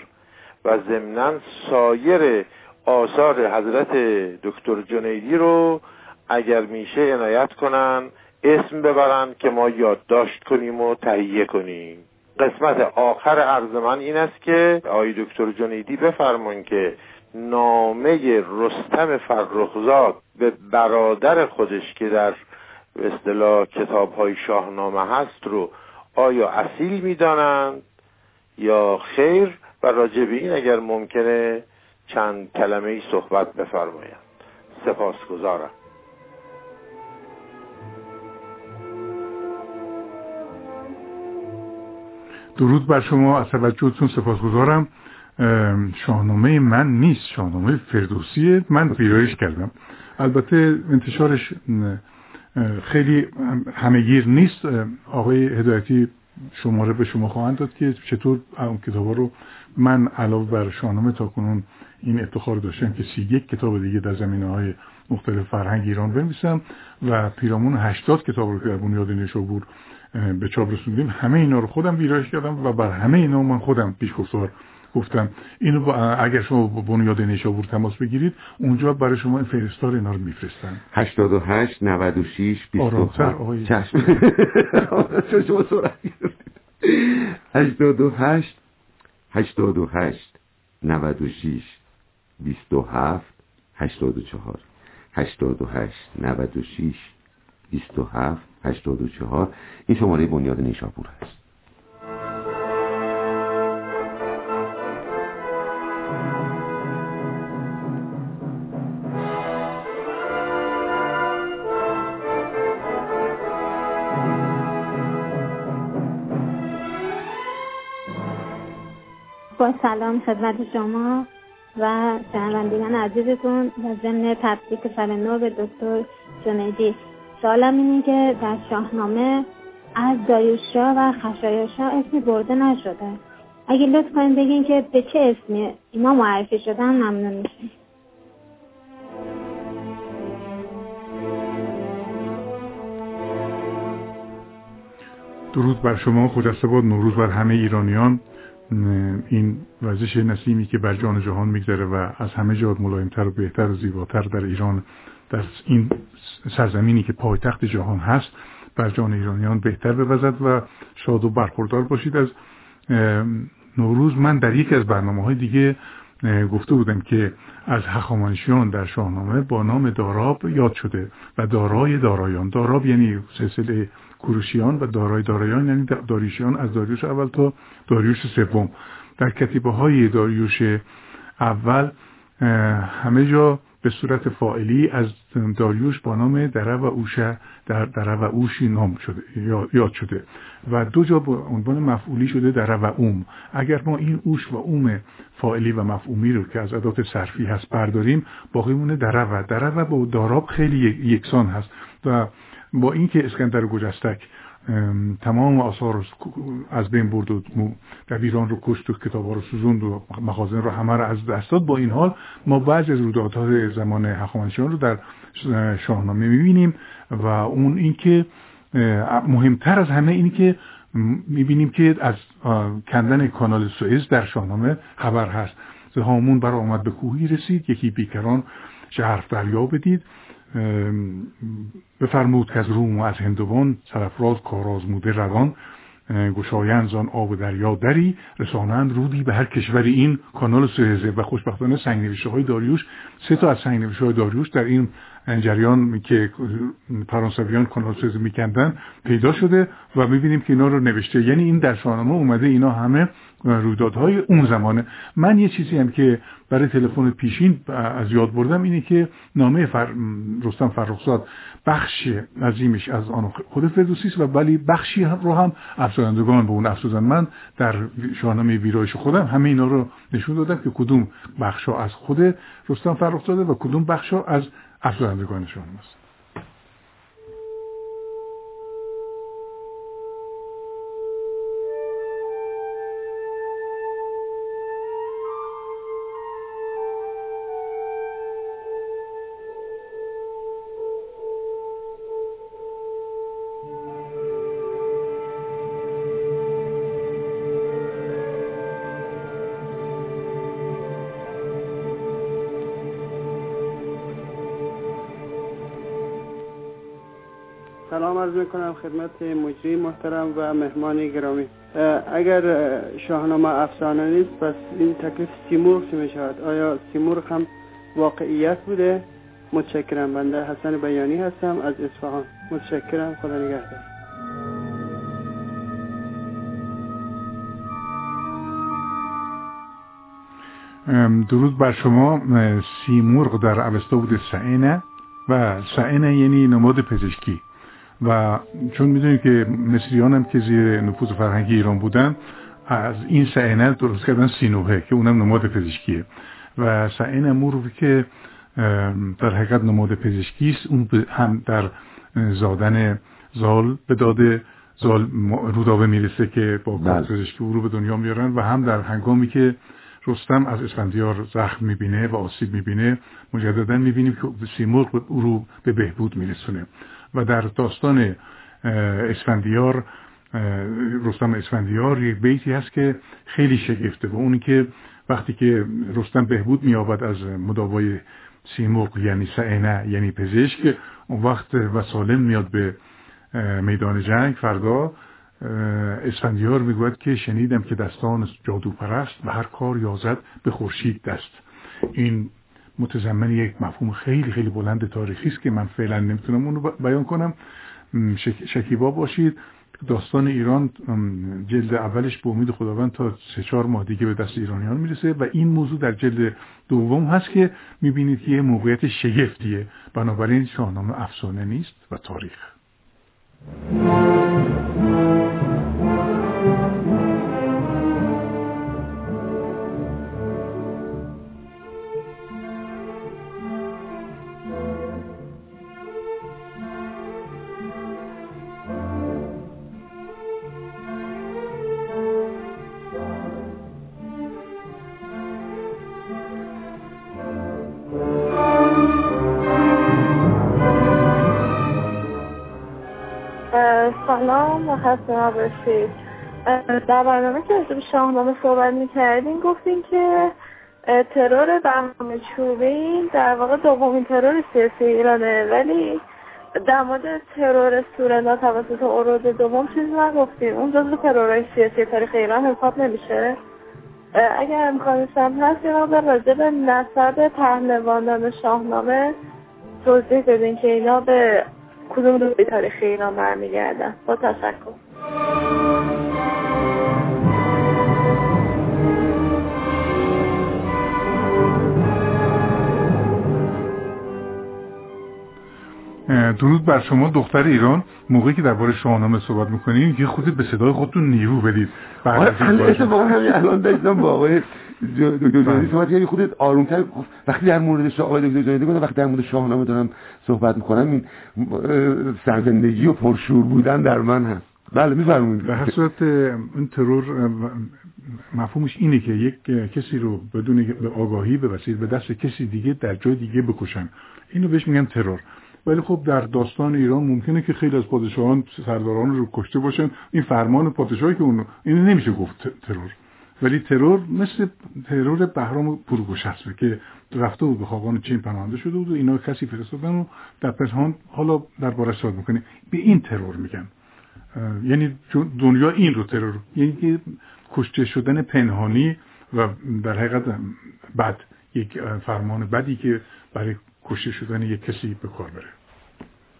و ضمنا سایر آثار حضرت دکتر جنیدی رو اگر میشه عنایت کنن اسم ببرن که ما یادداشت کنیم و تهیه کنیم. قسمت آخر عرض من این است که آقای دکتر جنیدی بفرمون که نامه رستم فرخزاد به برادر خودش که در به اصطلاح کتاب های شاهنامه هست رو آیا اصیل می‌دانند یا خیر؟ و راجع به این اگر ممکنه چند کلمه ای صحبت بفرمایند. سپاسگزارم. درود بر شما. از توجهتون سپاسگزارم. شاهنامه من نیست. شاهنامه فردوسیه. من ویرایش کردم. البته انتشارش خیلی همهگیر نیست. آقای هدایتی شماره به شما خواهند داد که چطور اون کتاب رو من علاوه بر شاهنامه تا کنون این افتخار داشتم که سی یک کتاب دیگه در زمینه های مختلف فرهنگ ایران بنویسم و پیرامون هشتاد کتاب رو که در بنیاد نشابور به چاپ رسوندیم همه اینا رو خودم ویرایش کردم و بر همه اینا من خودم پیشگفتار گفتم. اینو اگر شما با بنیاد نیشابور تماس بگیرید اونجا برای شما این فرستار اینا رو میفرستن. 88 96 27 چشم. شما سرعت 88 88 96 27 84 88 96 27 84 این شماره بنیاد نیشابور هست. با سلام خدمت شما و شنوندگان عزیزتون و ضمن تبریک سال نو به دکتر جنیدی. سوالم اینه که در شاهنامه از داریوشا و خشایاشا اسمی برده نشده. اگه لطف کنیم بگین که به چه اسمی اینا معرفی شدن ممنون میشیم درود بر شما. خجسته باد نوروز بر همه ایرانیان. این وزش نسیمی که بر جان جهان میگذره و از همه جاد ملایمتر و بهتر و زیباتر در ایران در این سرزمینی که پایتخت جهان هست بر جان ایرانیان بهتر بوزد و شاد و برخوردار باشید. از نوروز من در یکی از برنامه های دیگه گفته بودم که از هخامنشیان در شاهنامه با نام داراب یاد شده و دارای دارایان. داراب یعنی سلسله کوروشیان و دارای دارایان یعنی داریوشیان از داریوش اول تا داریوش سوم. در کتیبه های داریوش اول همه جا به صورت فائلی از داریوش با نام دره و اوشه در دره و اوشی نام شده یاد شده. و دو جا با عنوان مفعولی شده دره و اوم. اگر ما این اوش و اوم فائلی و مفعومی رو که از ادات صرفی هست برداریم باقی مونه دره و. دره و با داراب خیلی یکسان هست. و با اینکه اسکندر گجستک تمام آثار از بین برد و دبیران رو کشت و کتاب رو سوزوند و مخازن رو همه رو از دست داد. با این حال ما بعضی از رویدادهای زمان هخامنشیان رو در شاهنامه می‌بینیم و اون اینکه مهمتر از همه اینی که می‌بینیم که از کندن کانال سوئز در شاهنامه خبر هست. هامون بر آمد به کوهی رسید یکی بیکران شهر دریا بدید. بفرمود که از روم و از هندوان سرفراز کارازموده روان گشایند زان آب دریا دری رسانند رودی به هر کشوری. این کانال سوئزه و خوشبختانه سنگ نوشته های داریوش سه تا از سنگ نوشته های داریوش در این جریان که فرانسویان کانال سوئز میکندن پیدا شده و می‌بینیم که اینا رو نوشته. یعنی این در شاهنامه اومده اینا همه رویدادهای اون زمانه. من یه چیزی هم که برای تلفن پیشین از یاد بردم اینه که نامه فر... رستم فرخزاد بخش عظیمش از آن خود فردوسی و ولی بخشی رو هم افسردگان به اون افسوزن من در شاهنامه ویرایش خودم همه اینا رو نشون دادم که کدوم بخشا از خود رستم فرخزاده و کدوم بخشا از افسردگان شاهنامه است. می‌کنم خدمت مجری محترم و مهمان گرامی. اگر شاهنامه افسانه نیست پس این تکلیف سیمور چه می‌شود؟ آیا سیمور هم واقعیت بوده؟ متشکرم. بنده حسن بیانی هستم از اصفهان. متشکرم. خدا نگهدار. درود بر شما سیمرغ در اوستا بوده سعینه و سعینه یعنی نماد پزشکی. و چون می‌دونیم که مصریان هم که زیر نفوذ فرهنگی ایران بودن از این سعینه درست کردن سینوهه که اونم نماد پزشکیه. و سعین امور که در حقیقت نماد پزشکی است اون هم در زادن زال به داده. زال رودابه می‌رسه که با بله. پزشکی او رو به دنیا میارن و هم در هنگامی که رستم از اسفندیار زخم می‌بینه و آسیب می‌بینه مجددا می‌بینیم که سیمرغ او رو به بهبود میرسونه. و در داستان اسفندیار رستم اسفندیار یک بیتی هست که خیلی شگفته و اونی که وقتی که رستم بهبود میابد از مداوای سیمرغ یعنی سعنه یعنی پزشک اون وقت و سالم میاد به میدان جنگ فردا اسفندیار می‌گوید که شنیدم که دستان جادو پرست و هر کار یازد به خورشید دست. این متضمن یک مفهوم خیلی خیلی بلند تاریخی است که من فعلا نمی‌تونم اونو بیان کنم. شکیبا باشید. داستان ایران جلد اولش به امید خداوند تا سه چهار ماه دیگه به دست ایرانیان می‌رسه و این موضوع در جلد دوم هست که می‌بینید که یه موقعیت شگفتیه. بنابراین شاهنامه افسانه نیست و تاریخ. در برنامه که به شاهنامه صحبت می‌کردیم گفتیم که ترور بهرام چوبین در واقع دومین ترور سیاسی ایرانه. ولی در مورد ترور سورنا توسط اورود دوم چیزی نگفتیم. اون جزو ترورهای سیاسی تاریخ ایران حساب نمیشه. اگر امکانش هم هست یه مقدار راجع به نسب پهلوانان شاهنامه توضیح بدین که اینا به کدوم روی تاریخی ایران برمیگردن. با تشکر. درود بر شما دختر ایران. موقعی که درباره شاهنامه صحبت می‌کنیم یه خودت به صدای خودتون نیرو بدید. از همین الان داشتم با آقای دکتر جانی بله. صحبت خودت آرومتر وقتی در مورد آقای دکتر جانی وقتی در مورد شاهنامه دارم صحبت می‌کنم این سرزندگی و پرشور بودن در من هست. بله میفرمایید. به هر صورت این ترور مفهومش اینه که یک کسی رو بدون آگاهی به وسیله به دست کسی دیگه در جای دیگه بکشن. اینو بهش میگن ترور. ولی خب در داستان ایران ممکنه که خیلی از پادشاهان سرداران رو کشته باشن. این فرمان پادشاهی که اون این نمیشه گفت ترور. ولی ترور مثل ترور بهرام هست که رفته بود به خاقان چین پناهنده شده بود و اینا کسی فرستادن و در پنهان حالا در بارش صحبت می‌کنه. به این ترور میگن. یعنی دنیا این رو ترور یعنی که کشته شدن پنهانی و در حقیقت بد یک فرمان بدی که برای کشته شدن یک کسی به کار بره.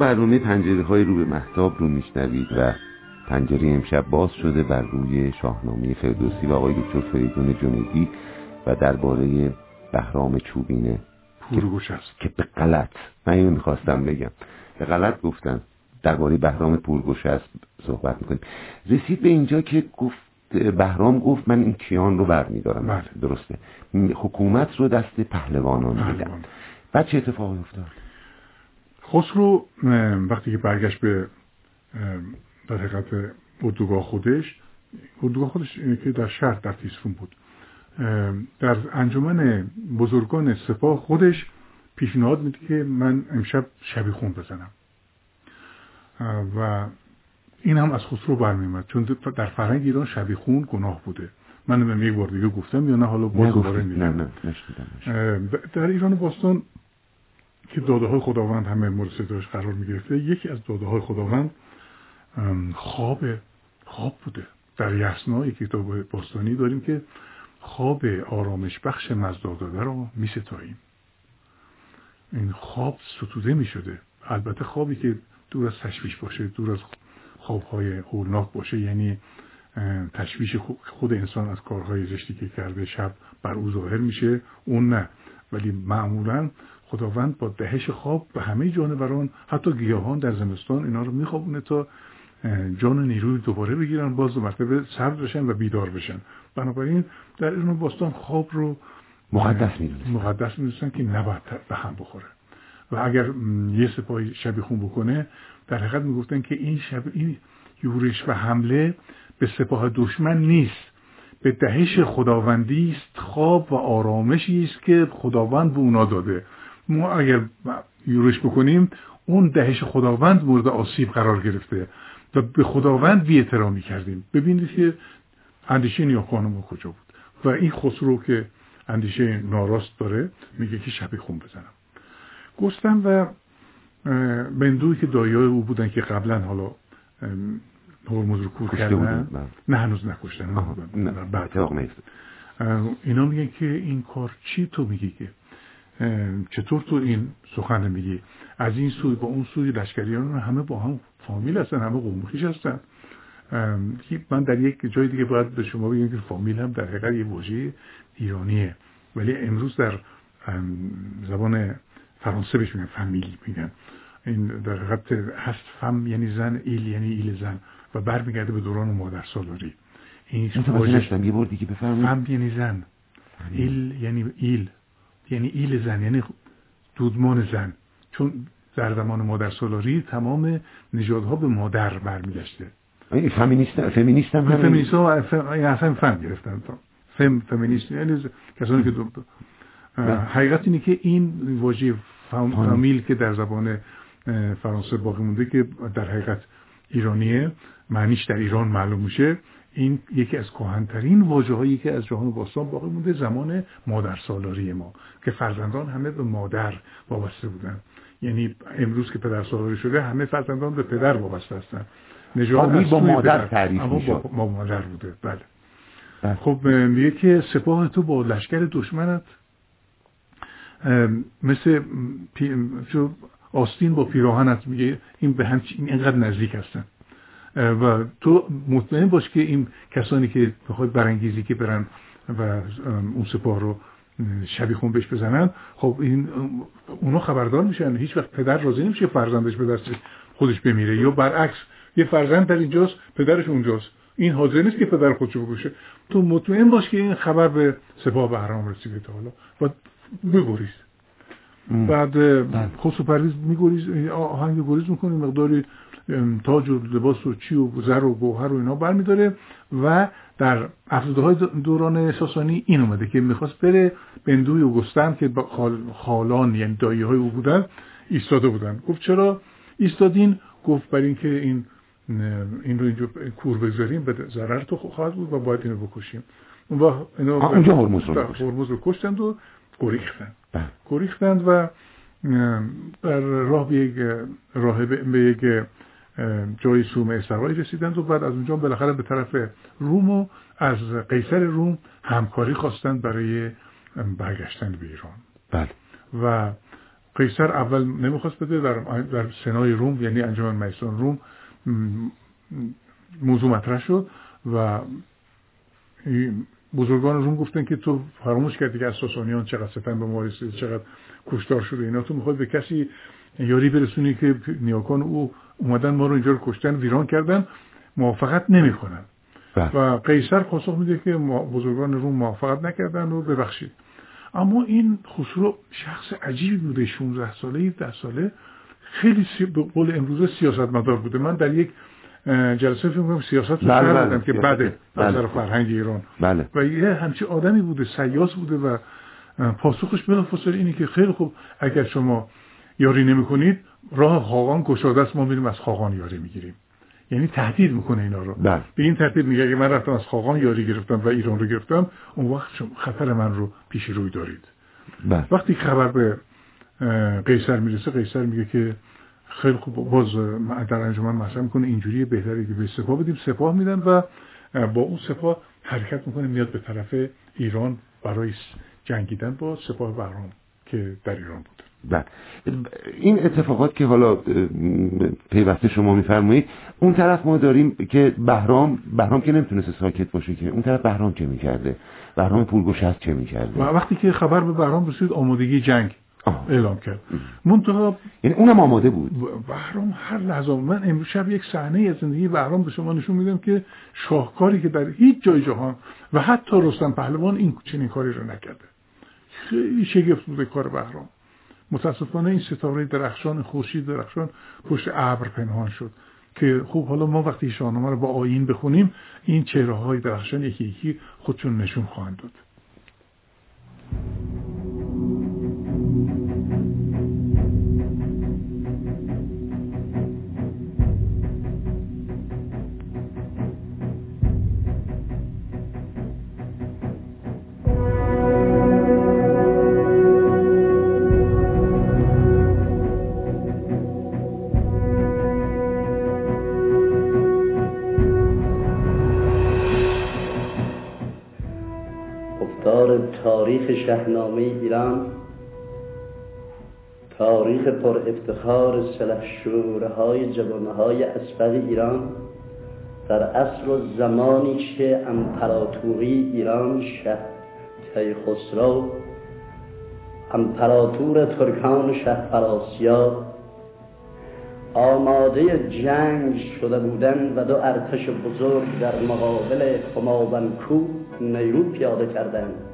برنامه پنجره های رو به محتاب رو میشنوید و پنجره امشب باز شده بر روی شاهنامه فردوسی و آقای دکتر فریدون جنیدی و درباره بهرام چوبینه پورگوش است. که به غلط من اینو می‌خواستم بگم. به غلط گفتن. درباره بهرام پورگوش است صحبت می‌کنیم. رسید به اینجا که گفت بهرام گفت من این کیان رو برمیدارم. بله. درسته. حکومت رو دست پهلوانان میدم بعد چه اتفاقی افتاد؟ خسرو وقتی که برگشت به در حقیقت اردوگاه خودش اردوگاه خودش که در شهر در تیسفون بود. در انجمن بزرگان سپاه خودش پیشنهاد میده که من امشب شبی خون بزنم. و این هم از خسرو برمیمد چون در فرهنگ ایران شبی خون گناه بوده. من به یک بار دیگه گفتم یا نه حالا باز دوباره نه در ایران باستان که داده های خداوند همه مورد ستایش قرار می گرفته یکی از داده های خداوند خواب خواب بوده. در یسنا کتاب باستانی داریم که خواب آرامش بخش مزداداده رو می ستاییم این خواب ستوده می شده البته خوابی که دور از تشویش باشه دور از خوابهای هولناک باشه یعنی تشویش خود انسان از کارهای زشتی که کرده شب بر او ظاهر میشه اون نه. ولی معمولا خداوند با دهش خواب به همه جانوران حتی گیاهان در زمستان اینا رو میخوابونه تا جان و نیروی دوباره بگیرن باز دو مرتبه سرد بشن و بیدار بشن. بنابراین در ایران باستان خواب رو مقدس می‌دونستن. مقدس می‌دونستن که نباید به هم بخوره. و اگر یه سپاهی شبی خون بکنه در حقیقت می‌گفتن که این شب این یورش و حمله به سپاه دشمن نیست. به دهش خداوندی است خواب و آرامشی است که خداوند به اونا داده. ما اگر یورش بکنیم اون دهش خداوند مورد آسیب قرار گرفته و به خداوند بی کردیم. ببینید که اندیشه نیاکان ما کجا بود. و این خسرو که اندیشه ناراست داره میگه که شبی خون بزنم. گستم و بندوی که دایای او بودن که قبلا حالا هرمز رو کور کردن؟ نه هنوز نکشتن. بعد. اینا میگن که این کار چی تو میگی که؟ چطور تو این سخن میگی؟ از این سوی با اون سوی لشکریان همه با هم فامیل هستن همه قومخیش هستن. من در یک جای دیگه باید به شما بگم که فامیل هم در حقیقت یه واژه ایرانیه. ولی امروز در زبان فرانسه بهش میگن famille میگن. این در حقیقت هست femme یعنی زن ایل یعنی ایل زن. و برمیگرده به دوران مادر سالاری. این واژه یه بردی که بفرمایید. femme یعنی زن. ایل یعنی ایل. یعنی ایل زن یعنی دودمان زن. چون در زمان مادر سالاری تمام نژادها به مادر برمیگشته. فمینیست فمینیست هم فمینیست ها اصلا femme گرفتن. فم فمینیست یعنی کسانی که دو حقیقت اینه که این واژه فامیل. که در زبان فرانسه باقی مونده که در حقیقت ایرانیه. معنیش در ایران معلوم میشه. این یکی از کهنترین واجه هایی که از جهان باستان باقی مونده زمان مادر سالاری ما که فرزندان همه به مادر وابسته بودن. یعنی امروز که پدر سالاری شده همه فرزندان به پدر وابسته هستن. نژاد با مادر تعریف میشه. با, با مادر بوده. بله, بله. خب میگه که سپاه تو با لشکر دشمنت مثل آستین با پیراهنت میگه این به هم اینقدر نزدیک هستن. و تو مطمئن باش که این کسانی که بخواد برانگیزی که برن و اون سپاه رو شبی خون بهش بزنن خب این اونا خبردار میشن. هیچ وقت پدر راضی نمیشه فرزندش به دست خودش بمیره. یا برعکس یه فرزند در اینجاست پدرش اونجاست. این حاضر نیست که پدر خودشو بکشه. تو مطمئن باش که این خبر به سپاه بهرام رسیده تا حالا. و بگوریز بعد بله. خسرو پرویز میگوریز آهنگ گریز می‌کنه مقداری تاج و لباس و چی و زر و گوهر و اینا برمیداره و در افزوده های دوران ساسانی این اومده که می‌خواست بره بندوی و گستم که خالان یعنی دایی های او بودن ایستاده بودن. گفت چرا ایستادین؟ گفت بر اینکه این این رو اینجا کور بگذاریم به ضرر تو خواهد بود و باید اینو بکشیم. و اونجا هرمز رو هرمز رو کشتند و گریختند. گریختند و بر راه به یک راه به یک جای سومه سرایی رسیدند و بعد از اونجا بالاخره به طرف روم و از قیصر روم همکاری خواستند برای برگشتن به ایران. بله. و قیصر اول نمی‌خواست بده در, در سنای روم یعنی انجمن مجلسان روم موضوع مطرح شد و بزرگان روم گفتن که تو فراموش کردی که از ساسانیان چقدر ستن به ما رسید چقدر کشتار شده اینا. تو می‌خواد به کسی یاری برسونی که نیاکان او اومدن ما رو اینجا رو کشتن ویران کردن موافقت نمی‌کنن. بله. و قیصر پاسخ میده که بزرگان روم موافقت نکردن و ببخشید. اما این خسرو شخص عجیبی بوده 16 ساله 17 ساله. خیلی سی... به قول امروزه سیاستمدار بوده. من در یک جلسه کنم سیاست رو بله بله که بده بله. فرهنگ ایران بله. و یه همچی آدمی بوده سیاس بوده و پاسخش بلافاصله اینه که خیلی خوب اگر شما یاری نمی کنید راه خاقان گشاده است ما میریم از خاقان یاری می‌گیریم یعنی تهدید می‌کنه اینا رو بله. به این تهدید میگه اگه من رفتم از خاقان یاری گرفتم و ایران رو گرفتم اون وقت شما خطر من رو پیش روی دارید بله. وقتی خبر به قیصر می‌رسه قیصر میگه که خیلی خوب. باز در انجمن مطرح می‌کنه. اینجوری بهتره که به سپاه بدیم. سپاه میدن و با اون سپاه حرکت می‌کنه. میاد به طرف ایران برای جنگیدن با سپاه بهرام که در ایران بود بله. این اتفاقات که حالا پیوسته شما میفرمایید اون طرف ما داریم که بهرام بهرام که نمی‌تونست ساکت باشه که. اون طرف بهرام چه می‌کرده؟ بهرام پولگوشست چه می‌کرده؟ وقتی که خبر به بهرام رسید آمادگی جنگ اعلام کرد. منتها یعنی اونم آماده بود. بهرام هر لحظه من امروز شب یک صحنه از زندگی بهرام به شما نشون میدم که شاهکاری که در هیچ جای جهان و حتی رستم پهلوان این چنین کاری رو نکرده. خیلی شگفت بوده کار بهرام. متاسفانه این ستاره درخشان خورشید درخشان پشت ابر پنهان شد که خوب حالا ما وقتی شاهنامه رو با آیین بخونیم این چهره های درخشان یکی یکی خودشون نشون خواهند داد. تاریخ پر افتخار سلحشوره های جوانه های اسبق ایران در عصر و زمانی که امپراتوری ایران شه خسرو امپراتور ترکان شه فراسیا آماده جنگ شده بودن و دو ارتش بزرگ در مقابل خماونکو نیرو پیاده کردند.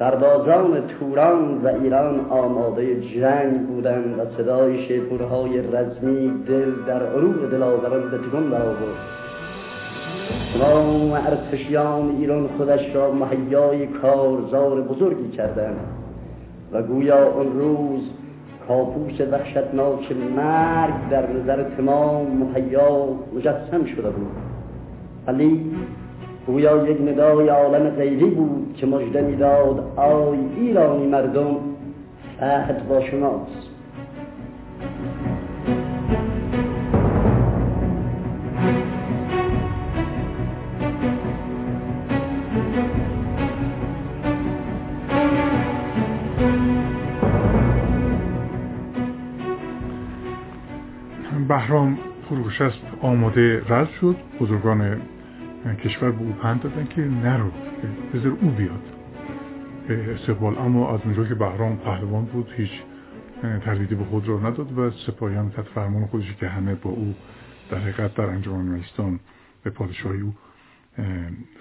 سربازان توران و ایران آماده جنگ بودند و صدای شیپورهای رزمی دل در عروق دلاوران به تکون برآورد تمام ارتشیان ایران خودش را مهیای کارزار بزرگی کردند و گویا اون روز کاپوس وحشتناک مرگ در نظر تمام مهیا مجسم شده بود. ولی گویا یک ندای عالم غیری بود که مجده می‌داد آی ایرانی مردم عهد با شماست. بهرام فروش آماده رد شد. بزرگان کشور به او پند دادن که نرو. بذار او بیاد. استقبال اما از اونجا که بهرام پهلوان بود هیچ تردیدی به خود را نداد و سپاهیان تحت فرمان خودشی که همه با او در حقیقت در انجمن مجلسان به پادشاهی او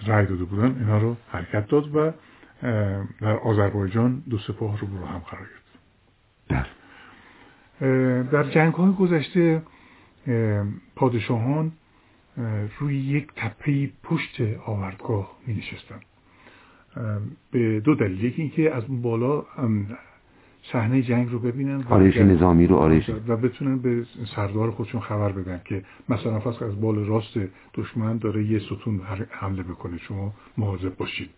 رای داده بودن. اینا رو حرکت داد و در آذربایجان دو سپاه رو برو هم قرار گرفت. در. جنگ های گذشته پادشاهان روی یک تپه پشت آوردگاه می نشستن به دو دلیل. یکی اینکه از اون بالا صحنه جنگ رو ببینن آرایش نظامی رو آرایش و بتونن به سردار خودشون خبر بدن که مثلا فرض از بال راست دشمن داره یه ستون حمله بکنه. شما مواظب باشید.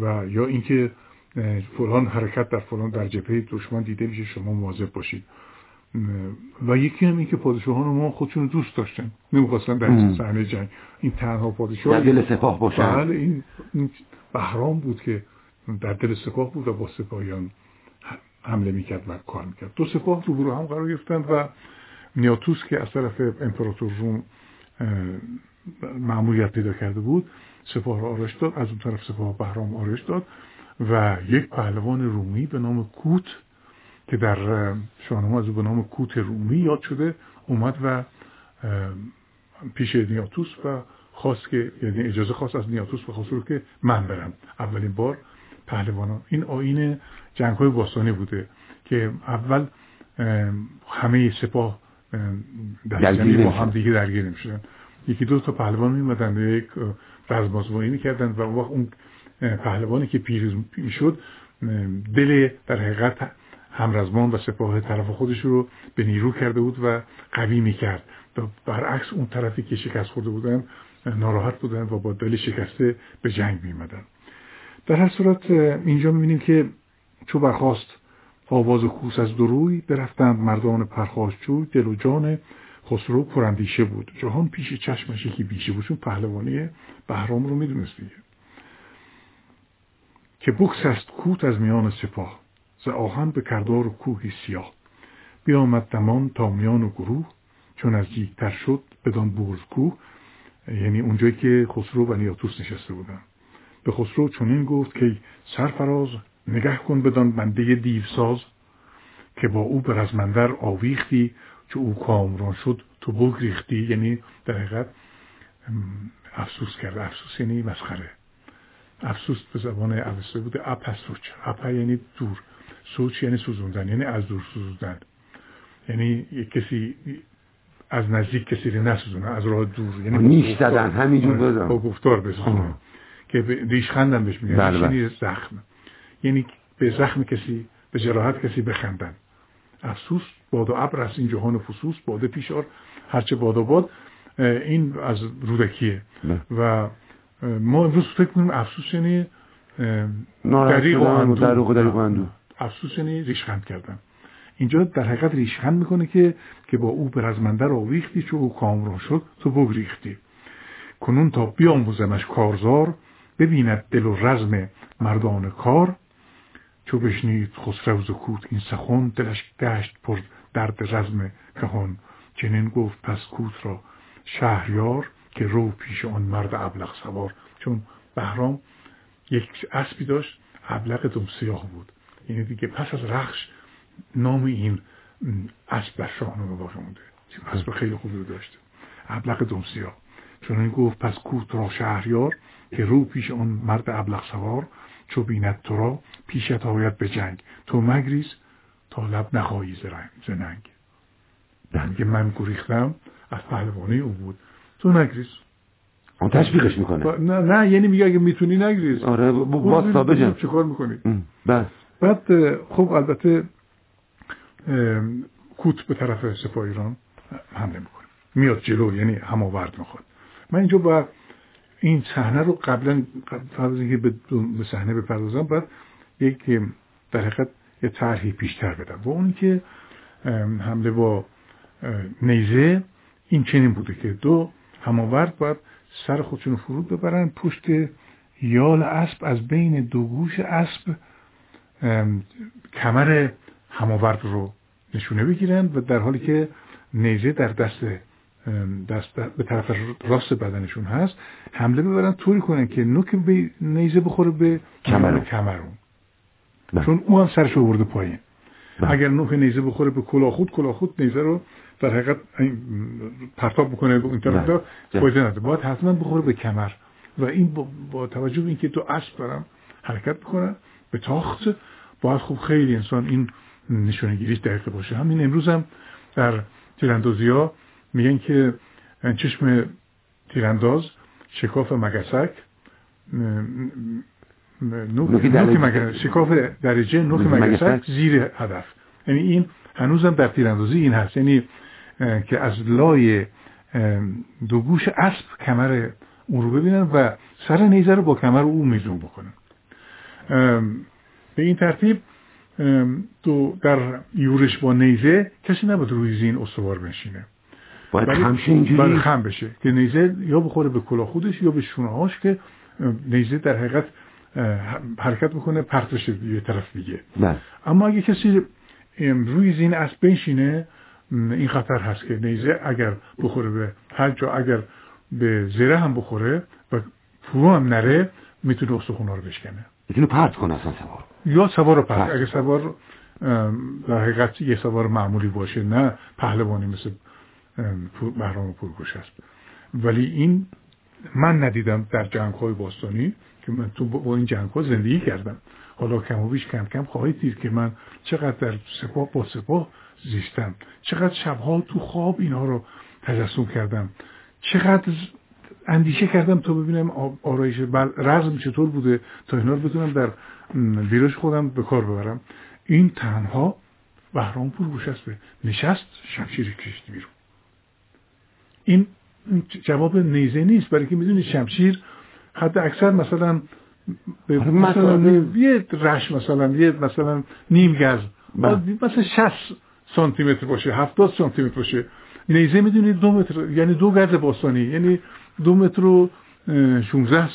و یا اینکه فلان حرکت در فلان در جبهه دشمن دیده میشه شما مواظب باشید. و یکی هم این که پادشاهان ما خودشون دوست داشتن. نمی‌خواستن در صحنه جنگ. این تنها پادشاه در دل سپاه باشن. بله این, بهرام بود که در دل سپاه بود و با سپاهیان حمله می‌کرد و کار می‌کرد. دو سپاه رو هم قرار گرفتند و نیاتوس که از طرف امپراتور روم معمولیت پیدا کرده بود سپاه را آرش داد. از اون طرف سپاه بهرام آرش داد و یک پهلوان رومی به نام کوت که در شاهنامه از به نام کوت رومی یاد شده اومد و پیش نیاتوس و خواست که یعنی اجازه خواست از نیاتوس و خواست رو که من برم. اولین بار پهلوانان این آین جنگ های باستانی بوده که اول همه سپاه در با هم دیگه درگیر نمی‌شدن. یکی دو تا پهلوان میمدن یک رزمازمایی می‌کردن و وقت اون پهلوانی که پیروز می‌شد دل در حقیقت همرزمان و سپاه طرف خودش رو به نیرو کرده بود و قوی می‌کرد. و برعکس اون طرفی که شکست خورده بودن ناراحت بودن و با دل شکسته به جنگ میمدن در هر صورت اینجا می‌بینیم که چو برخواست آواز کوس از دروی برفتند مردان پرخاشجوی دل و جان خسرو پرندیشه بود. جهان پیش چشمش یکی بیشه بود چون پهلوانی بهرام رو می‌دونست دیگه. که بکس است کوت از میان سپاه. ز آهن به کردار کوهی سیاه. بیامد دمان تا میان و گروه چون از تر شد بدان برز کوه یعنی اونجایی که خسرو و نیاتوس نشسته بودن. به خسرو چنین گفت که سرفراز نگه کن بدان بنده دیوساز که با او به رزمندر آویختی که او کامران شد تو بگریختی. یعنی در حقیقت افسوس کرد. افسوس یعنی مسخره. افسوس به زبان اوسته بوده اپسوچ. اپ یعنی دور. سوچ یعنی سوزوندن یعنی از دور سوزوندن. یعنی یک کسی از نزدیک کسی رو نسوزونه از راه دور یعنی نیش زدن همینجور آره، بزن. با گفتار بسوزونه که ریشخندم بهش میگن. بله یعنی زخم. یعنی به زخم کسی به جراحت کسی بخندن. افسوس باد و ابر از این جهان فسوس باده پیشار. هرچه باد و باد این از رودکیه. و ما امروز فکر کنیم افسوس یعنی دریق و اندو افسوس یعنی ریشخند کردن. اینجا در حقیقت ریشخند می‌کنه که که با او برزمنده را آویختی چو او کامران شد تو بگریختی. کنون تا بیاموزمش کارزار ببیند دل و رزم مردان کار. چو بشنید خسرو ز کوت این سخن دلش گشت پر درد رزم کهان چنین گفت پس کوت را شهریار که رو پیش آن مرد ابلق سوار. چون بهرام یک اسبی داشت ابلق دم سیاه بود. یعنی دیگه پس از رخش نام این اسب در شاهنامه باقی مونده اسب خیلی خوبی رو داشته. ابلق دم سیاه چون این گفت پس کوت را شهریار که رو پیش آن مرد ابلق سوار چو بیند تو را پیشت آید به جنگ. تو مگریز تا لب نخواهی زننگ که من گریختم از پهلوانی او بود. تو نگریز. اون تشویقش می‌کنه. نه نه یعنی میگه اگه می‌تونی نگریز. آره باز تا چه کار می‌کنی؟ بس. بعد خب البته کوت به طرف سپاه ایران حمله می‌کنه. میاد جلو یعنی هماورد می‌خواد. من اینجا با این صحنه رو قبلا قبل اینکه به صحنه بپردازم بعد یک در حقیقت یه طرحی پیشتر بدم. و اونی که حمله با نیزه این چنین بوده که دو هماورد باید سر خودشون فرود ببرن. پشت یال اسب از بین دو گوش اسب کمر هماورد رو نشونه بگیرن و در حالی که نیزه در دست دست به طرف راست بدنشون هست حمله ببرن طوری کنن که نوک به نیزه بخوره به کمر کمرون بله. چون او هم سرش آورده پایین بله. اگر نوک نیزه بخوره به کلاخود کلاخود نیزه رو در حقیقت پرتاب بکنه به طرف بله. فایده نداره باید حتما بخوره به کمر و این با, توجه به اینکه تو اسب دارم حرکت بکنن به تاخت باید خوب خیلی انسان این نشونه گیریش دقیق باشه. همین امروز هم در تیراندازی ها میگن که چشم تیرانداز شکاف مگسک نوک شکاف درجه نوک مگسک زیر هدف. یعنی این هنوزم در تیراندازی این هست. یعنی که از لای دو گوش اسب کمر اون رو ببینن و سر نیزه رو با کمر او میزون بکنن. به این ترتیب دو در یورش با نیزه کسی نبود روی زین استوار بنشینه. باید خمشه اینجوری؟ باید خم بشه. که نیزه یا بخوره به کلا خودش یا به شونه هاش که نیزه در حقیقت حرکت می‌کنه پرت بشه یه طرف دیگه. نه. اما اگه کسی روی زین اسب بنشینه این خطر هست که نیزه اگر بخوره به هر جا اگر به زره هم بخوره و فرو هم نره می‌تونه استخونا رو بشکنه. می‌تونه پرت کنه اصلا سوار. یا سوار رو پرت. اگه سوار در حقیقت یه سوار معمولی باشه نه پهلوانی مثل بهرام پورگوش است ولی این من ندیدم در جنگ های باستانی که من تو با این جنگ ها زندگی کردم. حالا کم و بیش کم کم خواهید دید که من چقدر در سپاه با سپاه زیستم چقدر شبها تو خواب اینها رو تجسم کردم. چقدر اندیشه کردم تا ببینم آرایش بل رزم چطور بوده تا اینا رو بتونم در ویراش خودم به کار ببرم. این تنها بهرام پور به نشست شمشیر کشید بیرون. این جواب نیزه نیست. برای که می‌دونی شمشیر حد اکثر مثلا به مثلا یه رش مثلا یه مثلا نیم گز. بله. مثلا 60 سانتی متر باشه 70 سانتی متر باشه. نیزه می‌دونی دو متر یعنی دو گز باستانی. یعنی دو متر و 16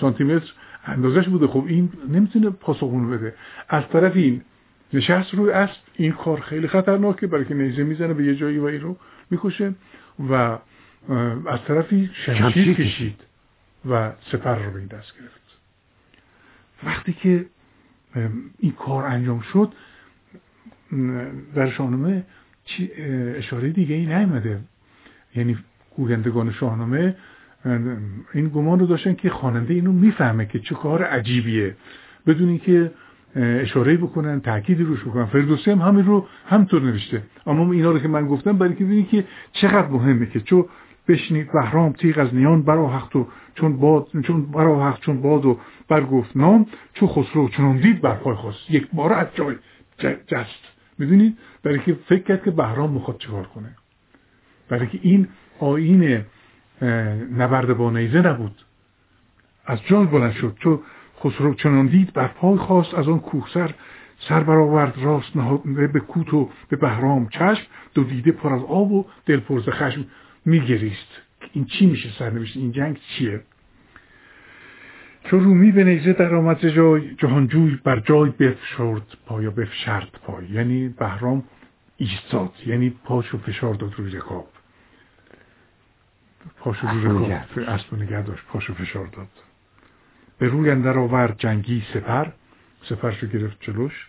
سانتی متر اندازش بوده. خب این نمی‌تونه پاسخون بده. از طرف این نشست روی اسب. این کار خیلی خطرناکه. برای که نیزه می‌زنه به یه جایی و ای رو می‌کشه و از طرفی شمشیر کشید. و سپر رو به این دست گرفت. وقتی که این کار انجام شد در شاهنامه اشاره دیگه ای نیمده یعنی گویندگان شاهنامه این گمان رو داشتن که خواننده اینو می‌فهمه که چه کار عجیبیه. بدون اینکه اشاره بکنن تأکیدی روش بکنن. فردوسی هم همین رو همطور نوشته. اما اینا رو که من گفتم برای که ببینید که چقدر مهمه که چو بشنید بهرام تیغ از نیان برا و چون باد چون برا حق چون باد و برگفت نام چو خسرو چون دید بر پای خواست. یک بار از جای جست. می‌دونید؟ برای که فکر کرد که بهرام می‌خواد چیکار کنه. برای که این آین نبرد با نیزه نبود. از جای بلند شد. تو خسرو چنان دید بر پای خواست از آن کوهسر سر. برآورد راست به کوت و به بهرام چشم. دو دیده پر از آب و دل پرز خشم میگریست. این چی میشه سرنوشت؟ این جنگ چیه؟ چون رومی به نیزه در آمد جای جهانجوی بر جای بفشرد پا یا بفشرد پای. یعنی بهرام ایستاد. یعنی پاشو فشار داد روی رکاب. پاشو رکاب اسب نگه داشت. پاشو فشار داد. به روی اندر آورد جنگی سپر. سپرشو گرفت جلوش.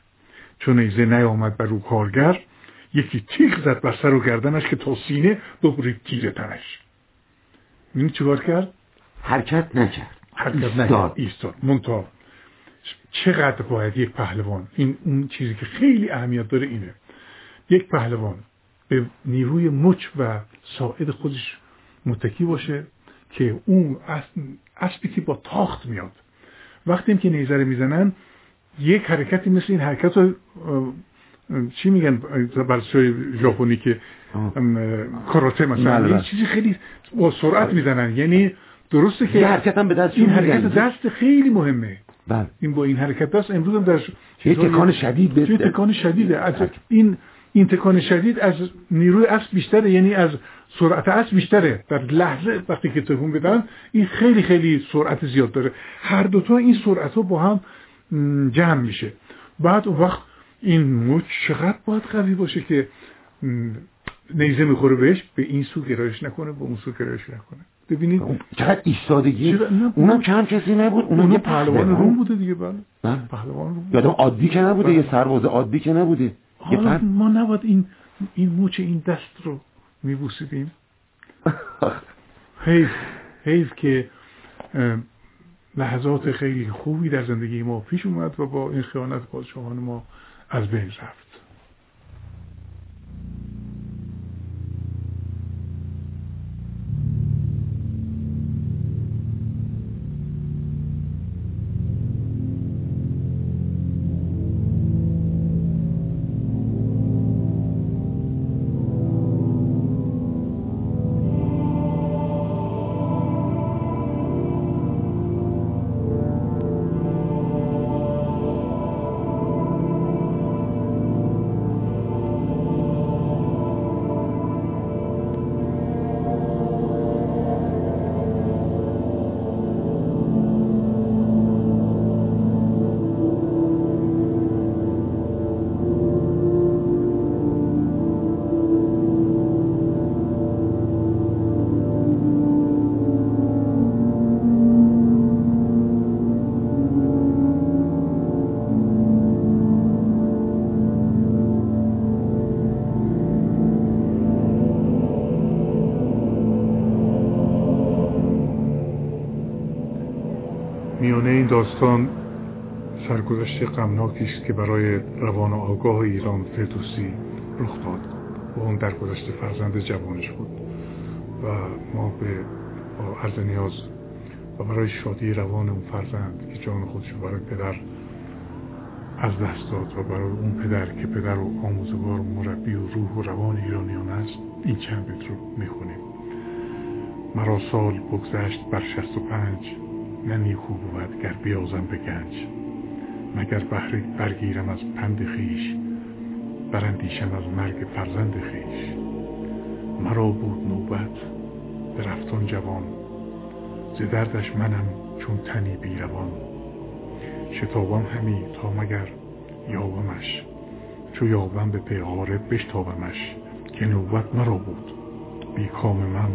چون نیزه نیامد بر رو کارگر یکی تیغ زد بر سر و گردنش که تا سینه ببرید تیر تنش. این چیکار کرد؟ حرکت نکرد. حرکت نکرد. ایستاد. منتها چقدر باید یک پهلوان؟ این اون چیزی که خیلی اهمیت داره اینه. یک پهلوان به نیروی مچ و ساعد خودش متکی باشه که اون اسبی که با تاخت میاد. وقتی که نیزه می‌زنن یک حرکتی مثل این حرکت رو چی میگن برسای ژاپنی که کاراته مثلا. بله، این بله. چیزی خیلی با سرعت می‌زنن. یعنی درسته که حرکت هم به دست این حرکت دست خیلی مهمه. بله. این با این حرکت دست امروز هم در یه تکان شدید یه تکان شدیده. از این این تکان شدید از نیروی اسب بیشتره یعنی از سرعت اسب بیشتره. در لحظه وقتی که تکون بدن این خیلی خیلی سرعت زیاد داره. هر دوتا این سرعت ها با هم جمع میشه. بعد وقت این موج چقدر باید قوی باشه که نیزه می‌خوره بهش به این سو گرایش نکنه به اون سو گرایش نکنه. ببینید؟ چقدر ایستادگی؟ اونم چند کسی نبود؟ اونم یه پهلوان روم بوده دیگه بله, بله. پهلوان روم یادم عادی که نبوده بله. یه سرباز عادی که نبوده. حالا ما نباید این این موچ این دست رو میبوسیدیم. حیف حیف که لحظات خیلی خوبی در زندگی ما پیش اومد و با این خیانت پادشاهان ما از بین رفت. داستان سرگذشت غمناکی است که برای روان آگاه ایران فردوسی رخ داد و اون درگذشت فرزند جوانش بود و ما به عرض نیاز و برای شادی روان اون فرزند که جان خودش برای پدر از دست داد و برای اون پدر که پدر و آموزگار و مربی و روح و روان ایرانیان است این چند بیت رو می‌خونیم. مرا سال بگذشت بر شست و پنج. نه نیکو بود گر بیازم به گنج. مگر بهره برگیرم از پند خیش برندیشم از مرگ فرزند خیش مرا بود نوبت به رفتان جوان ز دردش منم چون تنی بیروان شتابم همی تا مگر یاومش چو یابم به پیغاره بشتابمش. که نوبت مرا بود بی کام من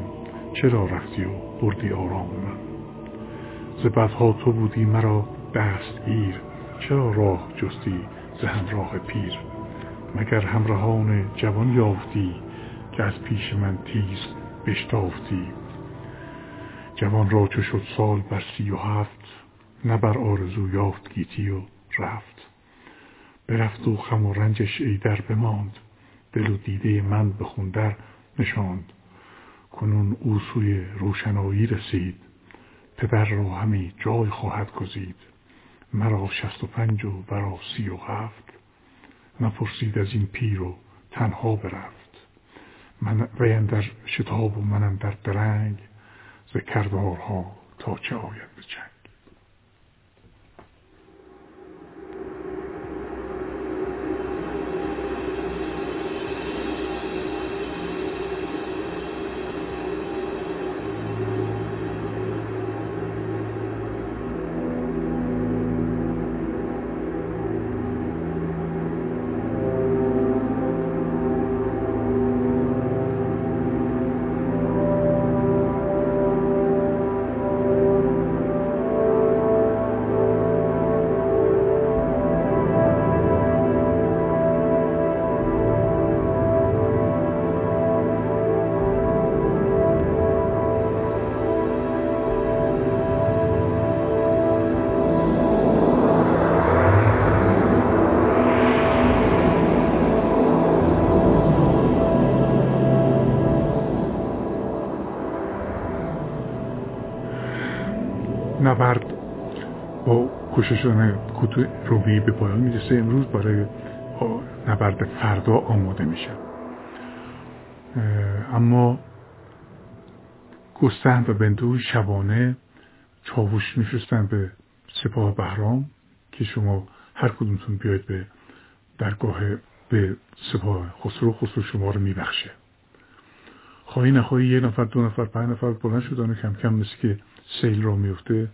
چرا رفتی و بردی آرام من؟ ز بدها تو بودی مرا دستگیر چرا راه جستی ز همراه پیر؟ مگر همراهان جوان یافتی که از پیش من تیز بشتافتی؟ جوان را چو شد سال بر سی و هفت نه بر آرزو یافت گیتی و رفت. برفت و خم و رنجش ای در بماند دل و دیده من به خوندر نشاند. کنون او سوی روشنایی رسید. پدر را همی جای خواهد گزید. مرا شست و پنج و برا سی و هفت. نپرسید از این پیر و تنها برفت. من وی در شتاب و منم در درنگ. ز کردارها تا چه آید به چنگ کوتو رومی به پایان می‌رسه. امروز برای نبرد فردا آماده میشه اما گستهم و بندو شبانه چاوش میفرستن به سپاه بهرام که شما هر کدومتون بیاید به درگاه به سپاه خسرو خسرو شما رو میبخشه. خواهی نخواهی یه نفر دو نفر پنج نفر بلند شدن و کم کم مثل که سیل را میفته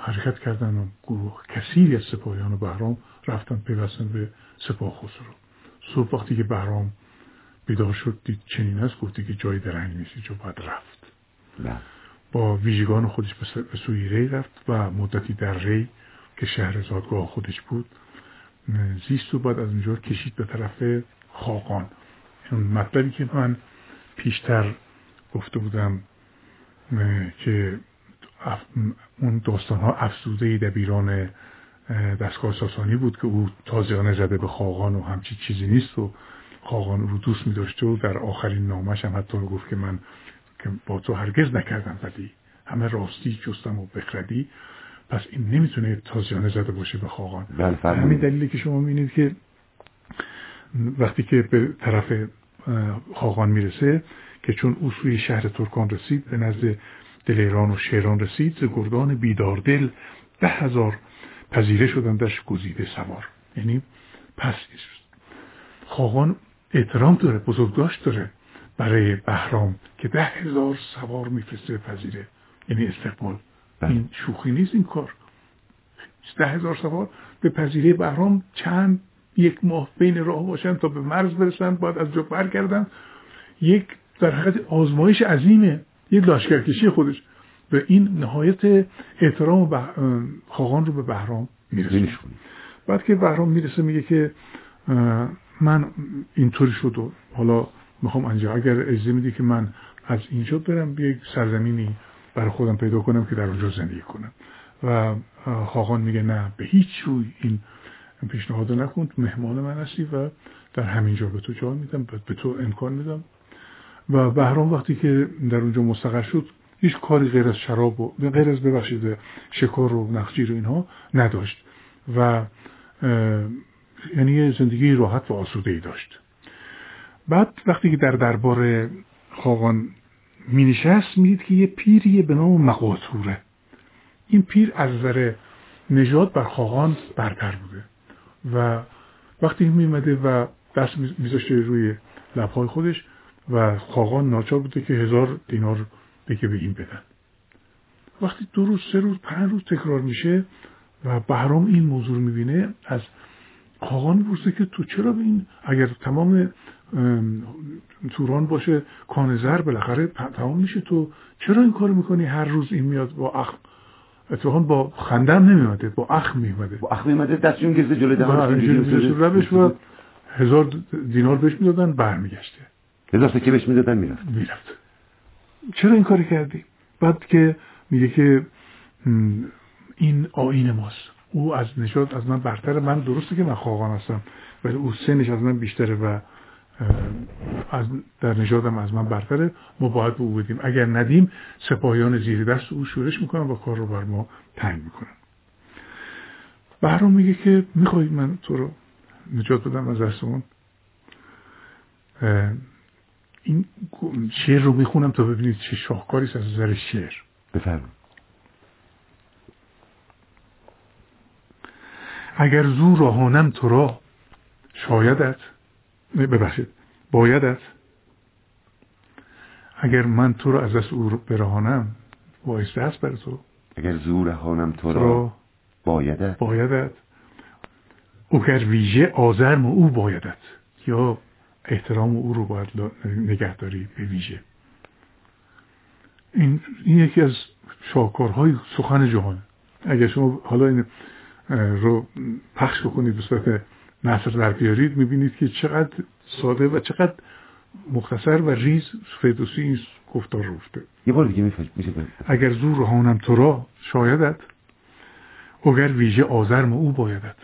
حرکت کردن و گروه کثیری از سپاهیان بهرام رفتن پیوستن به سپاه خسرو. صبح وقتی که بهرام بیدار شد دید چنین است گفتی که جای درنگ نیست جو باید رفت. نه. با ویژگان خودش به سوی ری رفت و مدتی در ری که شهر زادگاه خودش بود زیست و بعد از اونجا کشید به طرف خاقان. اون مطلبی که من پیشتر گفته بودم که اون داستان ها افزوده دبیران دستگاه ساسانی بود که او تازیانه زده به خاقان و همچی چیزی نیست و خاقان رو دوست می داشته و در آخرین نامش هم حتی گفت که من که با تو هرگز نکردم بدی همه راستی جستم و بخردی. پس این نمی‌تونه تازیانه زده باشه به خاقان. بله، همین دلیلی که شما می‌بینید که وقتی که به طرف خاقان می‌رسه که چون او سوی شهر ترکان رسید به نزد دلیران و شیران رسید ز گردان بیدار دل ده هزار پذیره شدندش گزیده سوار. یعنی پس خاقان احترام داره بزرگداشت داره برای بهرام که ده هزار سوار میفرسته پذیره. یعنی استقبال. بله. این شوخی نیست این کار. ده هزار سوار به پذیره بهرام چند یک ماه بین راه باشن تا به مرز برسن باید از جا برگردن. یک در حقیقت آزمایش عظیمه. یک لشکرکشی خودش. به این نهایت احترام خاقان رو به بهرام می‌رسه بعد که بهرام می‌رسه میگه که من اینطوری شد و حالا می‌خوام انجا اگر اجازه میدی که من از اینجا برم به یک سرزمینی برای خودم پیدا کنم که در اونجا زندگی کنم. و خاقان میگه نه به هیچ روی این پیشنهاد نکن مهمان من هستی و در همین جا به تو جا میدم به تو امکان میدم. و بهرام وقتی که در اونجا مستقر شد هیچ کاری غیر از شراب و غیر از ببخشید شکار و نخجیر و اینها نداشت. و یعنی زندگی راحت و آسوده ای داشت. بعد وقتی که در دربار خاقان می نشست می‌دید که یه پیریه به نام مقاطوره. این پیر از نظر نجات بر خاقان برتر بوده. و وقتی میمده و دست میذاشته روی لبهای خودش و خاقان ناچار بوده که هزار دینار بگه به این بدن. وقتی دو روز سه روز پنج روز تکرار میشه و بهرام این موضوع رو می‌بینه از خاقان پرسه که تو چرا به این اگر تمام توران باشه کانزر بالاخره تمام میشه تو چرا این کار می‌کنی؟ هر روز این میاد با اخ اتفاقا با خندم نمیمده با اخ میمده با اخ میمده دستشون گرفته جلوی دهانش روش و هزار دینار بهش می‌دادن برمیگشته. هزار سکه بهش می‌دادن می‌رفت. می‌رفت. چرا این کاری کردی؟ بعد که میگه که این آین ماست. او از نشاد از من برتر. من درسته که من خواهان هستم ولی او سنش از من بیشتره و از در نژادم از من برتره. ما باید به او بدیم. اگر ندیم سپاهیان زیر دست او شورش می‌کنن و کار رو بر ما تنگ می‌کنن. بهرام میگه که می‌خوای من تو رو نجات بدم از دست اون این شعر رو می‌خونم تا ببینید چه شاهکاری از نظر شعر. بفرمایید. اگر زور راهانم تو را شایدت ببخشید بایدت. اگر من تو را از دست او برهانم بایسته است بر تو. اگر زور راهانم تو را بایدت. بایدت. اگر ویژه آزرم او بایدت. یا احترام او رو باید نگهداری به ویژه این, این یکی از شاکارهای سخن جهان. اگر شما حالا این رو پخش بکنید به صورت نصر در بیارید می‌بینید که چقدر ساده و چقدر مختصر و ریز فردوسی این گفتار رو افته یه بار دیگه میشه اگر زور روحانم تو را شایدت. اگر ویژه آزرم او بایدت.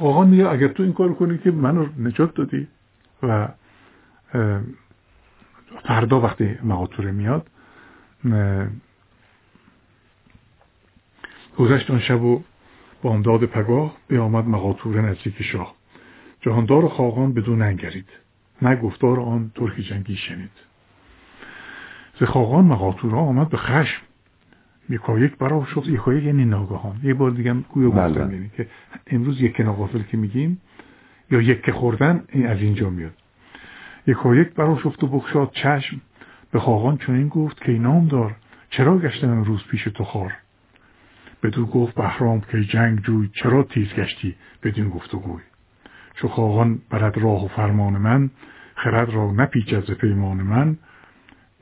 خواهان میگه اگر تو این کار کنی که منو نجات دادی و فردا وقتی مقاطوره میاد گذشت آن شب و بامداد پگاه بیامد مقاطوره نزدیک شاه. جهاندار خاقان بدون انگرید نه گفتار آن ترک جنگی شنید. ز خاقان مقاطوره آمد به خشم. یکایک برا شد یکایک یعنی ناگهان. یه بار دیگه گویا بله. گفتم یعنی که امروز یک ناغافل که میگیم یا یک خوردن این از اینجا میاد. یکایک برا شفت و بخشاد چشم. به خاقان چنین گفت که نام دار چرا گشتم امروز پیش تو خار؟ بدو گفت بهرام که جنگ جوی چرا تیز گشتی بدین گفت و گوی چو خواهان برد راه و فرمان من خرد را نپیچد ز پیمان من.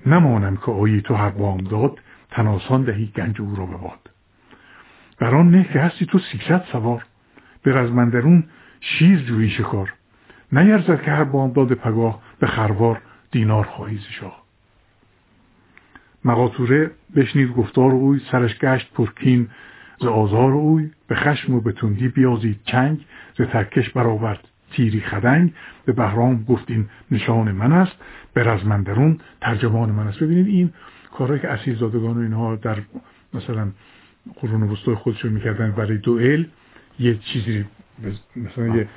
نمانم که آیی تو هر بام داد تناسان دهی گنج او را به باد بر آن نه که هستی تو سیصد سوار. به رزمندرون شیر جویی شکار. نیرزد که هر بامداد پگاه به خروار دینار خواهی شاه. مقاطوره بشنید گفتار اوی سرش گشت پرکین ز آزار اوی. به خشم و به تندی بیازید چنگ ز ترکش برآورد تیری خدنگ. به بهرام گفت این نشان من است. به رزمندرون ترجمان من است. ببینید این کارهایی که اصیل زادگان و اینها در مثلا قرون وسطای خودشون می‌کردن برای دوئل یه چیزی مثلا یه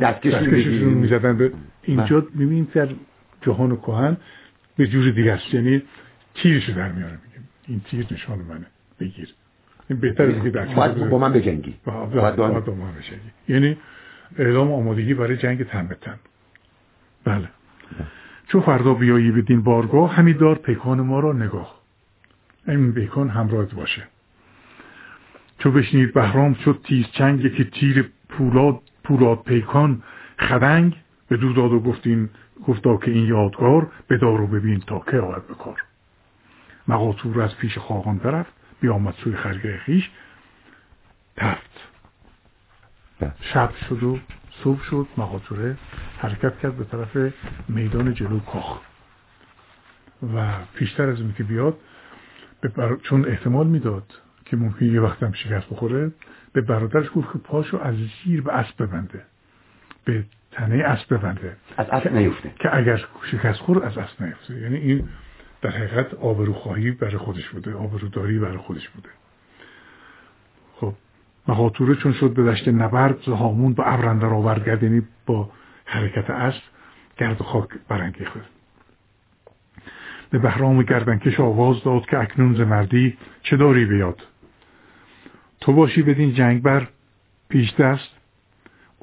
دستکششون می‌زدن به اینجا. می‌بینید در جهان کهن به جور دیگه است. یعنی تیرشو در میاره. میگه این تیر نشان منه. بگیر. این بهتر که در باید با من بجنگی. باید با من بجنگی. یعنی اعلام آمادگی برای جنگ تن به تن. بله. چو فردا بیایی بدین بارگاه همی دار پیکان ما را نگاه. این پیکان همراهت باشه. چو بشنید بهرام شد تیز چنگ یکی تیر پولاد پولاد پیکان خدنگ. به دو داد و گفتین گفتا که این یادگار بدار و ببین تا که آید بکار مقاطور از پیش خواهان برفت بیامد سوی خرگه خیش تفت. شب شد و صبح شد مقاطوره حرکت کرد به طرف میدان جلو کاخ. و پیشتر از که بیاد چون احتمال می‌داد که ممکن یه وقت هم شکست بخوره به برادرش گفت که پاشو از زیر به اسب ببنده. به تنه اسب ببنده. از اسب نیفته. که اگر شکست خور از اسب نیفته. یعنی این در حقیقت آبروخواهی برای خودش بوده آبروداری برای خودش بوده. خب مقاطوره چون شد به دشت نبرد هامون با ابرندر آورد یعنی با حرکت اسب گرد و خاک برانگیخت. به بهرام گردنکش آواز داد که اکنون ز مردی چه داری بیاد. تو باشی بدین جنگ بر پیش دست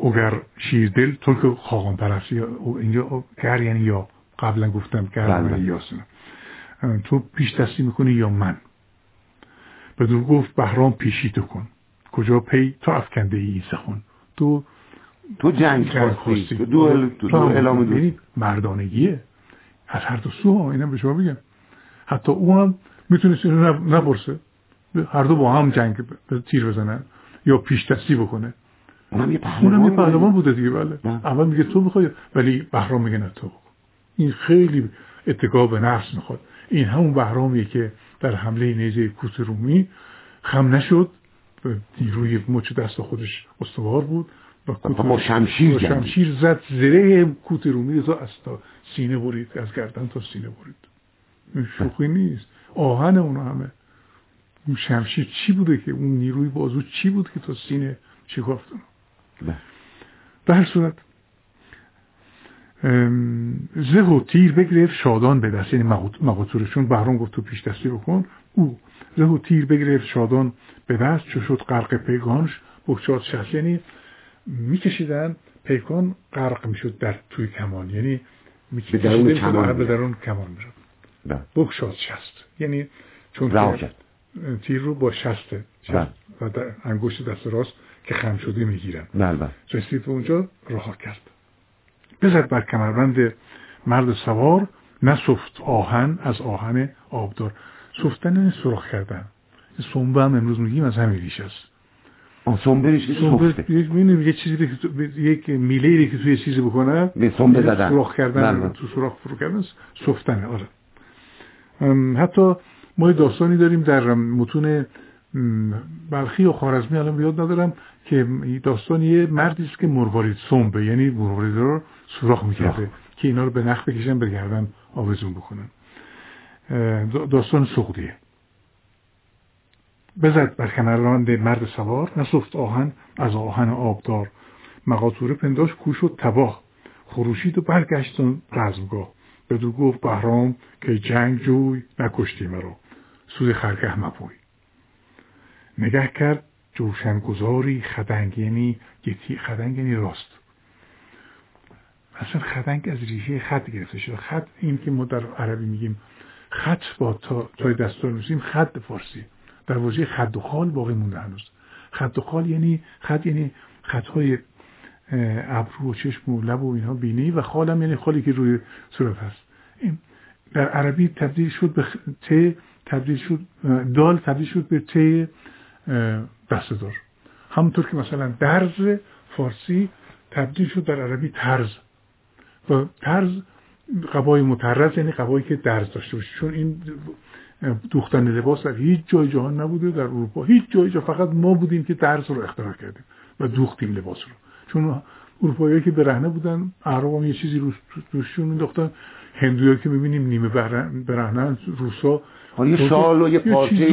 اگر شیردل تو که خواهان پرستی اینجا گر یعنی یا قبلا گفتم گر یعنی یاسم تو پیش دستی می‌کنی یا من؟ بدو گفت بهرام پیشی تو کن. کجا پی تو افکنده ای سخن؟ تو تو جنگ خواستی. تو دو تو اعلام یعنی مردانگیه. از هر دو سو ها اینم به شما بگم حتی او هم می‌تونست اینو نپرسه. هر دو با هم جنگ تیر بزنن یا پیش دستی بکنه. اونم یه پهلوان بوده دیگه بله. اول میگه تو بخوای ولی بهرام میگه نه تو این خیلی اتقا به نفس می‌خواد. این همون بهرامیه که در حمله نیزه کوت رومی خم نشد. نیروی مچ دست خودش استوار بود و با شمشیر, شمشیر زد زره کوت رومی رو از تا سینه برید از گردن تا سینه برید. شوخی نیست. آهن اونا همه. اون شمشیر چی بوده که؟ اون نیروی بازو چی بود که تا سینه شکافت؟ به هر صورت زه و تیر بگرفت شادان به دست یعنی مقاطورشون بهرام گفت تو پیش دستی بکن. او زه و تیر بگرفت شادان به دست چو شد غرق پیگانش بخشاد شست. یعنی میکشیدن پیکان غرق می‌شد در توی کمان. یعنی به درون کمان به درون کمان می‌شد بله. بخشاد شست. یعنی چون تیر رو با شست بله. و در انگشت دست راست که خم شده می‌گیرن. بله رسید به اونجا رها کرد. بزد بر کمربند مرد سوار نسفت آهن از آهن آبدار. سفتن سراخ کردن. سنبه هم امروز میگیم از همین ریش است. سنبه یه چیزی یک میله که توی چیزی بکنه سنبه زدن. سراخ کردن بله. تو سراخ فرو کردن سفتنه آره. حتی ما داستانی داریم در متون بلخی و خارزمی الان بیاد ندارم که داستان یه مردی است که مروارید سنبه یعنی مروارید رو سوراخ می‌کرده که اینا رو به نخ بکشن به گردن آویزون بکنن. داستان سقدیه بزد بر کمربند مرد سوار نسفت آهن از آهن آبدار. مقاطوره پنداش کوش و تباه. خروشید و برگشتن رزمگاه. بدو گفت بهرام که جنگ جوی نکشتی مرا. سوی خرگه مپوی. نگه کرد جوشنگذاری خدنگ یعنی گتی خدنگ یعنی راست. اصلا خدنگ از ریشه خط گرفته شده. خط این که ما در عربی میگیم خط با تا تای دستور میسیم خط فارسی. در واژه خد و خال باقی مونده هنوز. خد و خال یعنی خط یعنی خطهای ابرو و چشم و لب و اینها بینی و خالم یعنی خالی که روی صورت هست. این در عربی تبدیل شد به ت تبدیل شد دال تبدیل شد به ت دستدار همونطور که مثلا درز فارسی تبدیل شد در عربی ترز و ترز قبای مترز یعنی قبایی که درز داشته باشه. چون این دوختن لباس در هیچ جای جهان نبوده در اروپا هیچ جای جا فقط ما بودیم که درز رو اختراع کردیم و دوختیم لباس رو. چون اروپایی که برهنه بودن اعراب هم یه چیزی روش روششون مینداختن. هندویا که می‌بینیم نیمه برهنه روسا یه شال و یه پارچه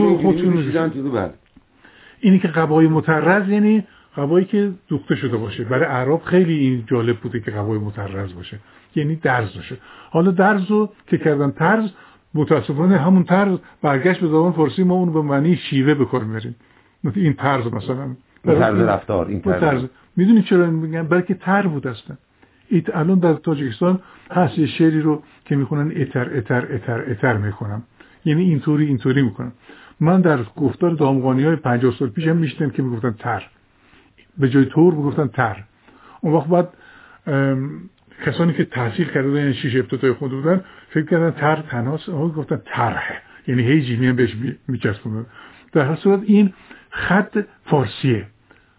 اینی که قبای مترز یعنی قبایی که دوخته شده باشه. برای عرب خیلی این جالب بوده که قبای مترز باشه. یعنی درز باشه. حالا درز رو که کردن ترز متاسفانه همون طرز برگشت به زبان فارسی ما اون به معنی شیوه بکار می‌بریم. این طرز مثلا. طرز رفتار این طرز. می‌دونی چرا میگن؟ بلکه تر بود هستن ایت الان در تاجیکستان هست یه شعری رو که می‌خونن اتر اتر اتر اتر می‌کنم یعنی اینطوری اینطوری می‌کنم. من در گفتار دامغانی های 50 سال پیش هم میشتم که می‌گفتن تر. به جای تور می‌گفتن تر. اون وقت بعد کسانی که تحصیل کرده بودن شیش ابتدای خود بودن فکر کردن تر تناس گفتن تره یعنی هی جیمی بهش میچسبونن در هر صورت این خط فارسیه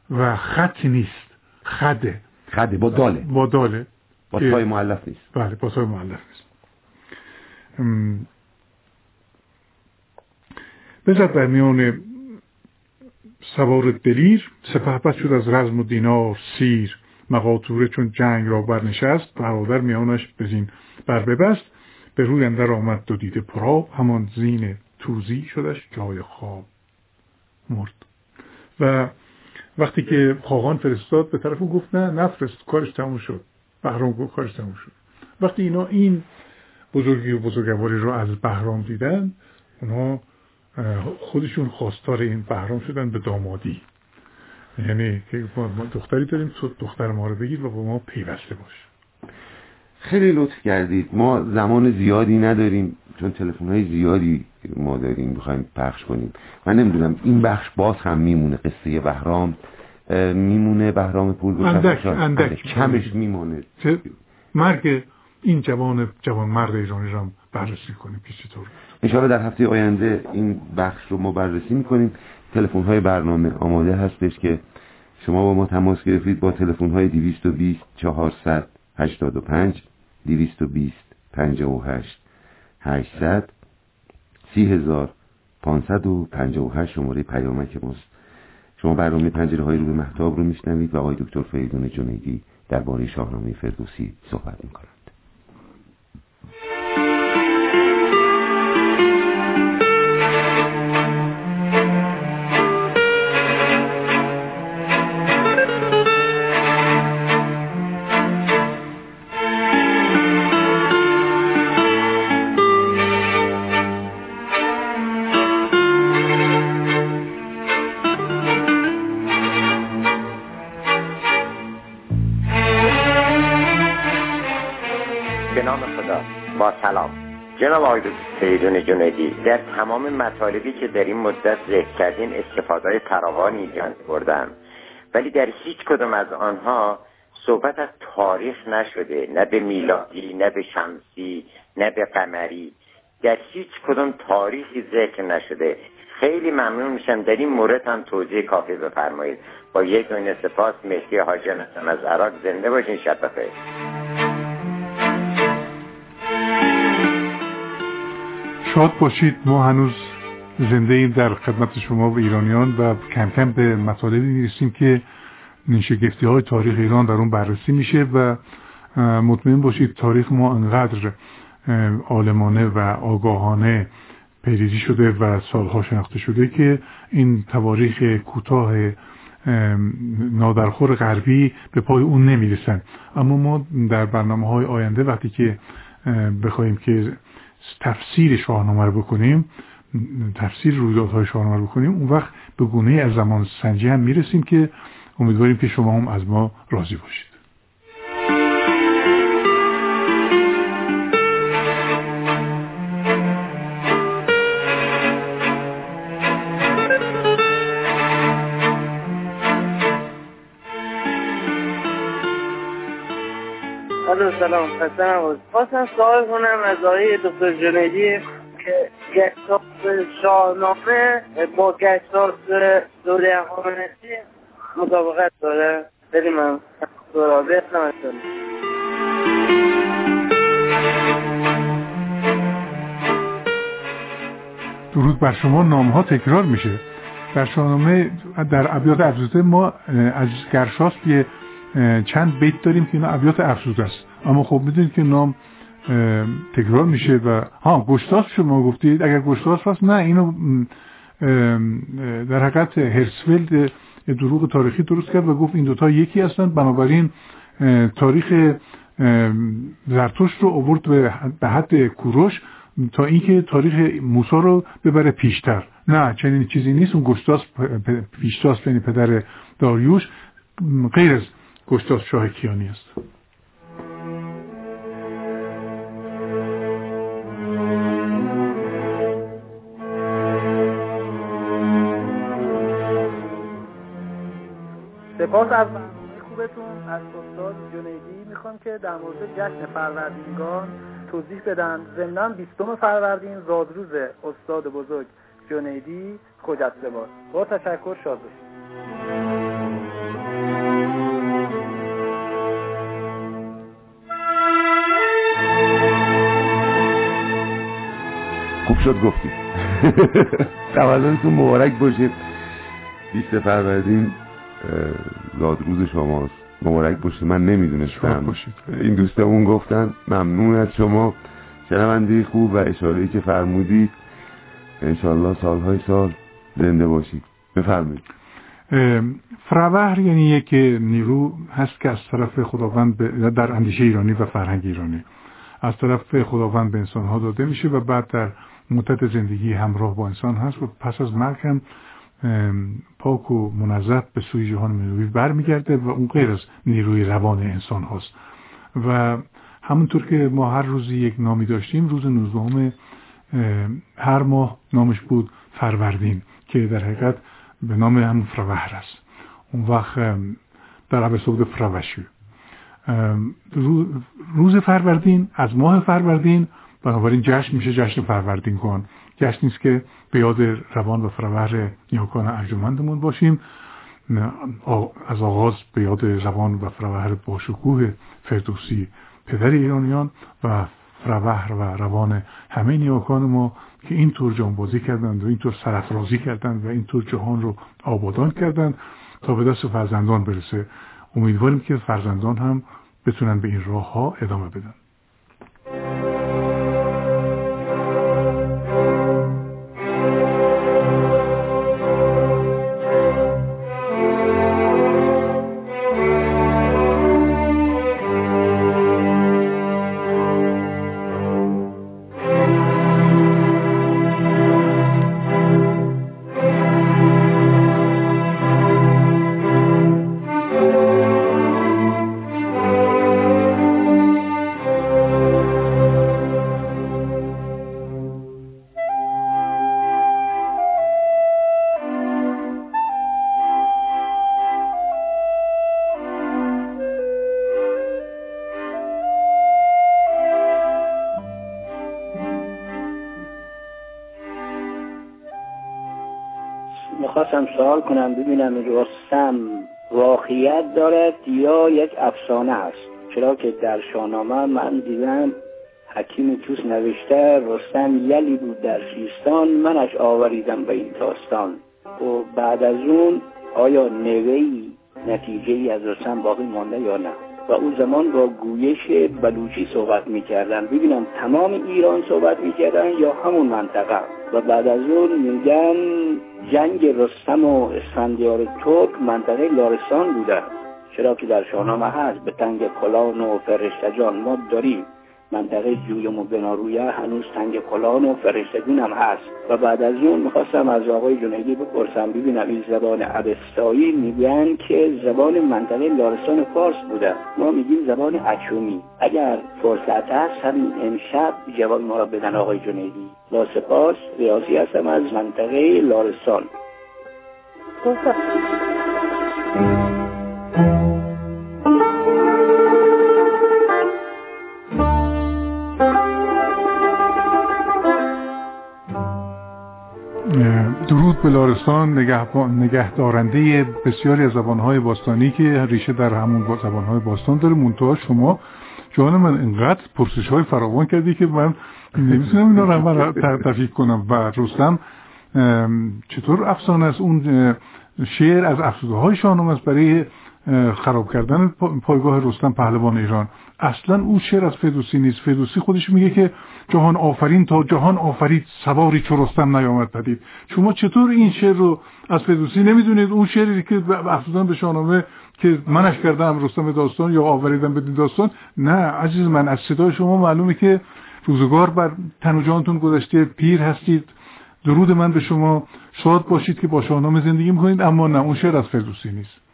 و خط نیست. خده. خده با داله. با داله. با تای معلف نیست. بله با تای معلف نیست. بزد در میان سوار دلیر سپهبد شد از رزم و دینار سیر. مقاطوره چون جنگ را برنشست برادر میانش بزین بر ببست به روی اندر آمد دو دیده پراب همان زین توزی شدش جای خواب مرد. و وقتی که خاقان فرستاد به طرف او گفت نه نفرست کارش تموم شد. بهرام گفت کارش تموم شد. وقتی اینا این بزرگی و بزرگواری رو از بهرام دیدن اونها خودشون خواستار این بهرام شدن به دامادی. یعنی که ما دختری داریم تو دختر ما رو بگیر و با ما پیوسته باش. خیلی لطف کردید. ما زمان زیادی نداریم چون تلفن های زیادی ما داریم می‌خوایم پخش کنیم. من نمی‌دونم این بخش باز هم میمونه قصه بهرام. میمونه بهرام پول اندک, اندک. کمش میمونه مرگ این جوان جوان مرد ایرانی رو بررسی کنیم که چطور انشاءالله در هفته آینده این بخش رو ما بررسی می‌کنیم. تلفن های برنامه آماده هستش که شما با ما تماس گرفتید با تلفن های 220 400 85 220 58 800 30558 شماره پیامک ماست. شما برنامه پنجره های رو به محتاب رو میشنوید و آقای دکتر فریدون جنیدی درباره شاهنامه فردوسی صحبت می‌کنند آقای فریدون جنیدی. در تمام مطالبی که در این مدت ذکر کردین استفاده های ایجاد بردم ولی در هیچ کدام از آنها صحبت از تاریخ نشده. نه به میلادی نه به شمسی نه به قمری. در هیچ کدام تاریخی ذکر نشده. خیلی ممنون میشم. در این مورد هم توضیح کافی بفرمایید. با یک دونه سپاس. مهدی حاجم از عراق. زنده باشین. شب بخیر. شاد باشید. ما هنوز زنده ایم در خدمت شما و ایرانیان و کم کم به مطالبی می‌رسیم که شگفتی های تاریخ ایران در اون بررسی میشه و مطمئن باشید تاریخ ما انقدر عالمانه و آگاهانه پیریزی شده و سالها شناخته شده که این تواریخ کوتاه نادرخور غربی به پای اون نمی‌رسن. اما ما در برنامه های آینده وقتی که بخوایم که تفسیر شاهنامه رو بکنیم تفسیر رویدادهای شاهنامه رو بکنیم اون وقت به گونه از زمان سنجی هم می‌رسیم که امیدواریم که شما هم از ما راضی باشید. سلام حسن خواستم سوال کنم از آقای دکتر جنیدی که گشتاس شاهنامه با گشتاس دوره اقامنسی مطابقت داره. خیلی من راضی درود بر شما. نام ها تکرار میشه. در شاهنامه در ابیات افزوده ما از گرشاس یه چند بیت داریم که اینا ابیات افزوده است. اما خب می‌دونید که نام تکرار میشه و ها گشتاس شما گفتید اگر گشتاس هست نه اینو در حقیقت هرسفلد دروغ تاریخی درست کرد و گفت این دوتا یکی هستن. بنابراین تاریخ زرتشت رو آورد به حد کوروش تا اینکه تاریخ موسا رو ببره پیشتر. نه چنین چیزی نیست. اون گشتاس پیشتاس یعنی پدر داریوش غیر از گشتاس شاه کیانی است سپاس از برنامه خوبتون از استاد جنیدی می‌خوام که در مورد جشن فروردینگان توضیح بدن. ضمنا بیستم فروردین زادروز استاد بزرگ جنیدی خجسته باد با تشکر شاد خوب شد گفتی. تولدتون مبارک باشه. بیست فروردین زادروز شماست. مبارک باشه من نمی‌دونستم. این دوستمون گفتن ممنون از شما. شنونده خوب و اشاره که فرمودید. انشالله سالهای سال زنده باشید. بفرمایید. فروهر یعنی یک نیرو هست که از طرف خداوند در اندیشه ایرانی و فرهنگ ایرانی. از طرف خداوند به انسان ها داده میشه و بعد در مدت زندگی همراه با انسان هست و پس از مرگ هم پاک و منظف به سوی جهان منوی برمیگرده و اون غیر از نیروی روان انسان هاست. و همونطور که ما هر روزی یک نامی داشتیم روز 19 هر ماه نامش بود فروردین که در حقیقت به نام هم فروهر است. اون وقت در عبر سعود فروشو روز فروردین از ماه فروردین بنابراین جشن میشه جشن فروردین کن. جشن نیست که به یاد روان و فروهر نیاکان ارجمندمون باشیم. از آغاز به یاد روان و فروهر باشکوه فردوسی پدر ایرانیان و فروهر و روان همه نیاکان ما که اینطور جانبازی کردند و اینطور سرفرازی کردند و اینطور جهان رو آبادان کردند تا به دست فرزندان برسه. امیدواریم که فرزندان هم بتونن به این راه ها ادامه بدن. ببینم رستم واقعیت دارد یا یک افسانه است. چرا که در شاهنامه من دیدم حکیم توس نوشته رستم یلی بود در سیستان منش آوریدم به این تاستان و بعد از اون آیا نوهی نتیجه ای از رستم باقی مانده یا نه؟ و اون زمان با گویش بلوچی صحبت می‌کردن ببینم تمام ایران صحبت می‌کردن یا همون منطقه. و بعد از اون میگن جنگ رستم و اسفندیار ترک منطقه لارستان بوده چرا که در شاهنامه هست به تنگ کلان و فرشتجان ما داریم. منطقه جویم و بنارویه هنوز تنگ کلان و فرشتگون هم هست. و بعد از اون می‌خواستم از آقای جنیدی بپرسم. ببینم این زبان عبستایی میگن که زبان منطقه لارستان فارس بوده. ما میگیم زبان اکومی اگر فرصت هست همین امشب جواب ما را بدن آقای جنیدی. با سپاس ریاضی هستم از منطقه لارستان. درود به لارستان نگه, دارنده بسیاری از زبانهای باستانی که ریشه در همون زبانهای باستان داره. منتها شما جان من انقدر پرسش های فراوان کردی که من نمی‌تونم اینا رو من تفکیک کنم و رستم چطور افسانه است؟ اون شعر از افسوده های شاهنامه است. برای خراب کردن پایگاه رستم پهلوان ایران. اصلا او شعر از فدوسی نیست. فدوسی خودش میگه که جهان آفرین تا جهان آفرید سواری چو رستم نیامد پدید. شما چطور این شعر رو از فدوسی نمی‌دونید؟ اون شعری که افزودن به شاهنامه که منش کردم رستم داستان یا آوریدم بدین داستان. نه عزیز من از صدای شما معلومه که روزگار بر تن و جانتون گذشته پیر هستید. درود من به شما. شاد باشید که با شاهنامه زندگی می‌کنید اما نه اون شعر از فردوسی نیست.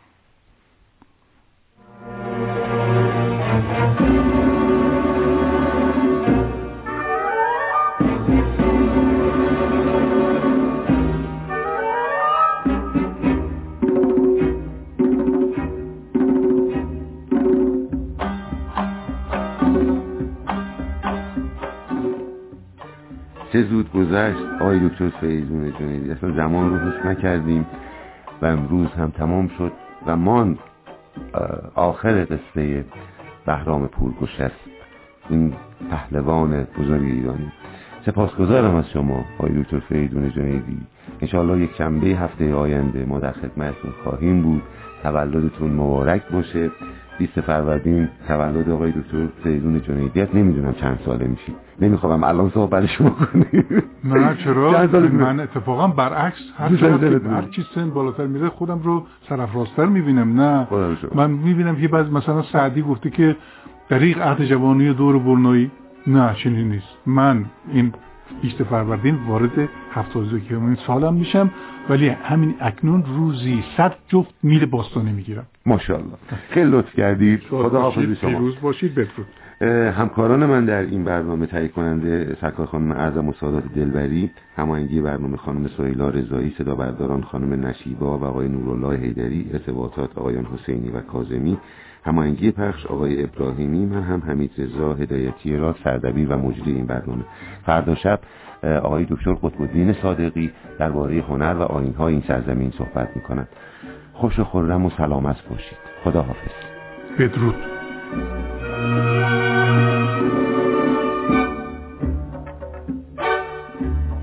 چه زود گذشت؟ آقای دکتر فیزون جنیدی. اصلا زمان رو حس نکردیم و امروز هم تمام شد و ماند آخر قصه بهرام پورگوش است این پهلوان بزرگ ایرانی. سپاسگزارم از شما آقای دکتر فریدون جنیدی. انشاءالله یک شنبه هفته آینده ما در خدمتتون خواهیم بود. تولدتون مبارک باشه. 20 فروردین تولد آقای دکتر فریدون جنیدی نمی‌دونم چند ساله میشی. نمی‌خوام الان صحبت شما کنیم. نه چرا؟ من اتفاقا برعکس هر هر چی سن بالاتر میره خودم رو سرفرازتر می‌بینم. نه. من می‌بینم که بعض مثلا سعدی گفته که دریق عهد جوانی دور برنایی نه چنین نیست. من این 20 فروردین وارد 71 سالم میشم ولی همین اکنون روزی صد جفت میل باستانی می‌گیرم. ماشاءالله. خیلی لطف کردید. خدا حافظی شما. پیروز باشید بدرود همکاران من در این برنامه تهیه کننده سرکار خانم اعظم و سادات دلبری هماهنگی برنامه خانم سویلا رضایی صدا برداران خانم نشیبا و آقای نورالله حیدری ارتباطات آقایان حسینی و کاظمی هماهنگی پخش آقای ابراهیمی من هم حمید رضا هدایتی را سردبیر و مجری این برنامه. فردا شب آقای دکتر قطبالدین صادقی درباره هنر و آینهای این سرزمین صحبت می‌کنند خوش و خورم و سلامت باشید. خدا حافظ بدرود.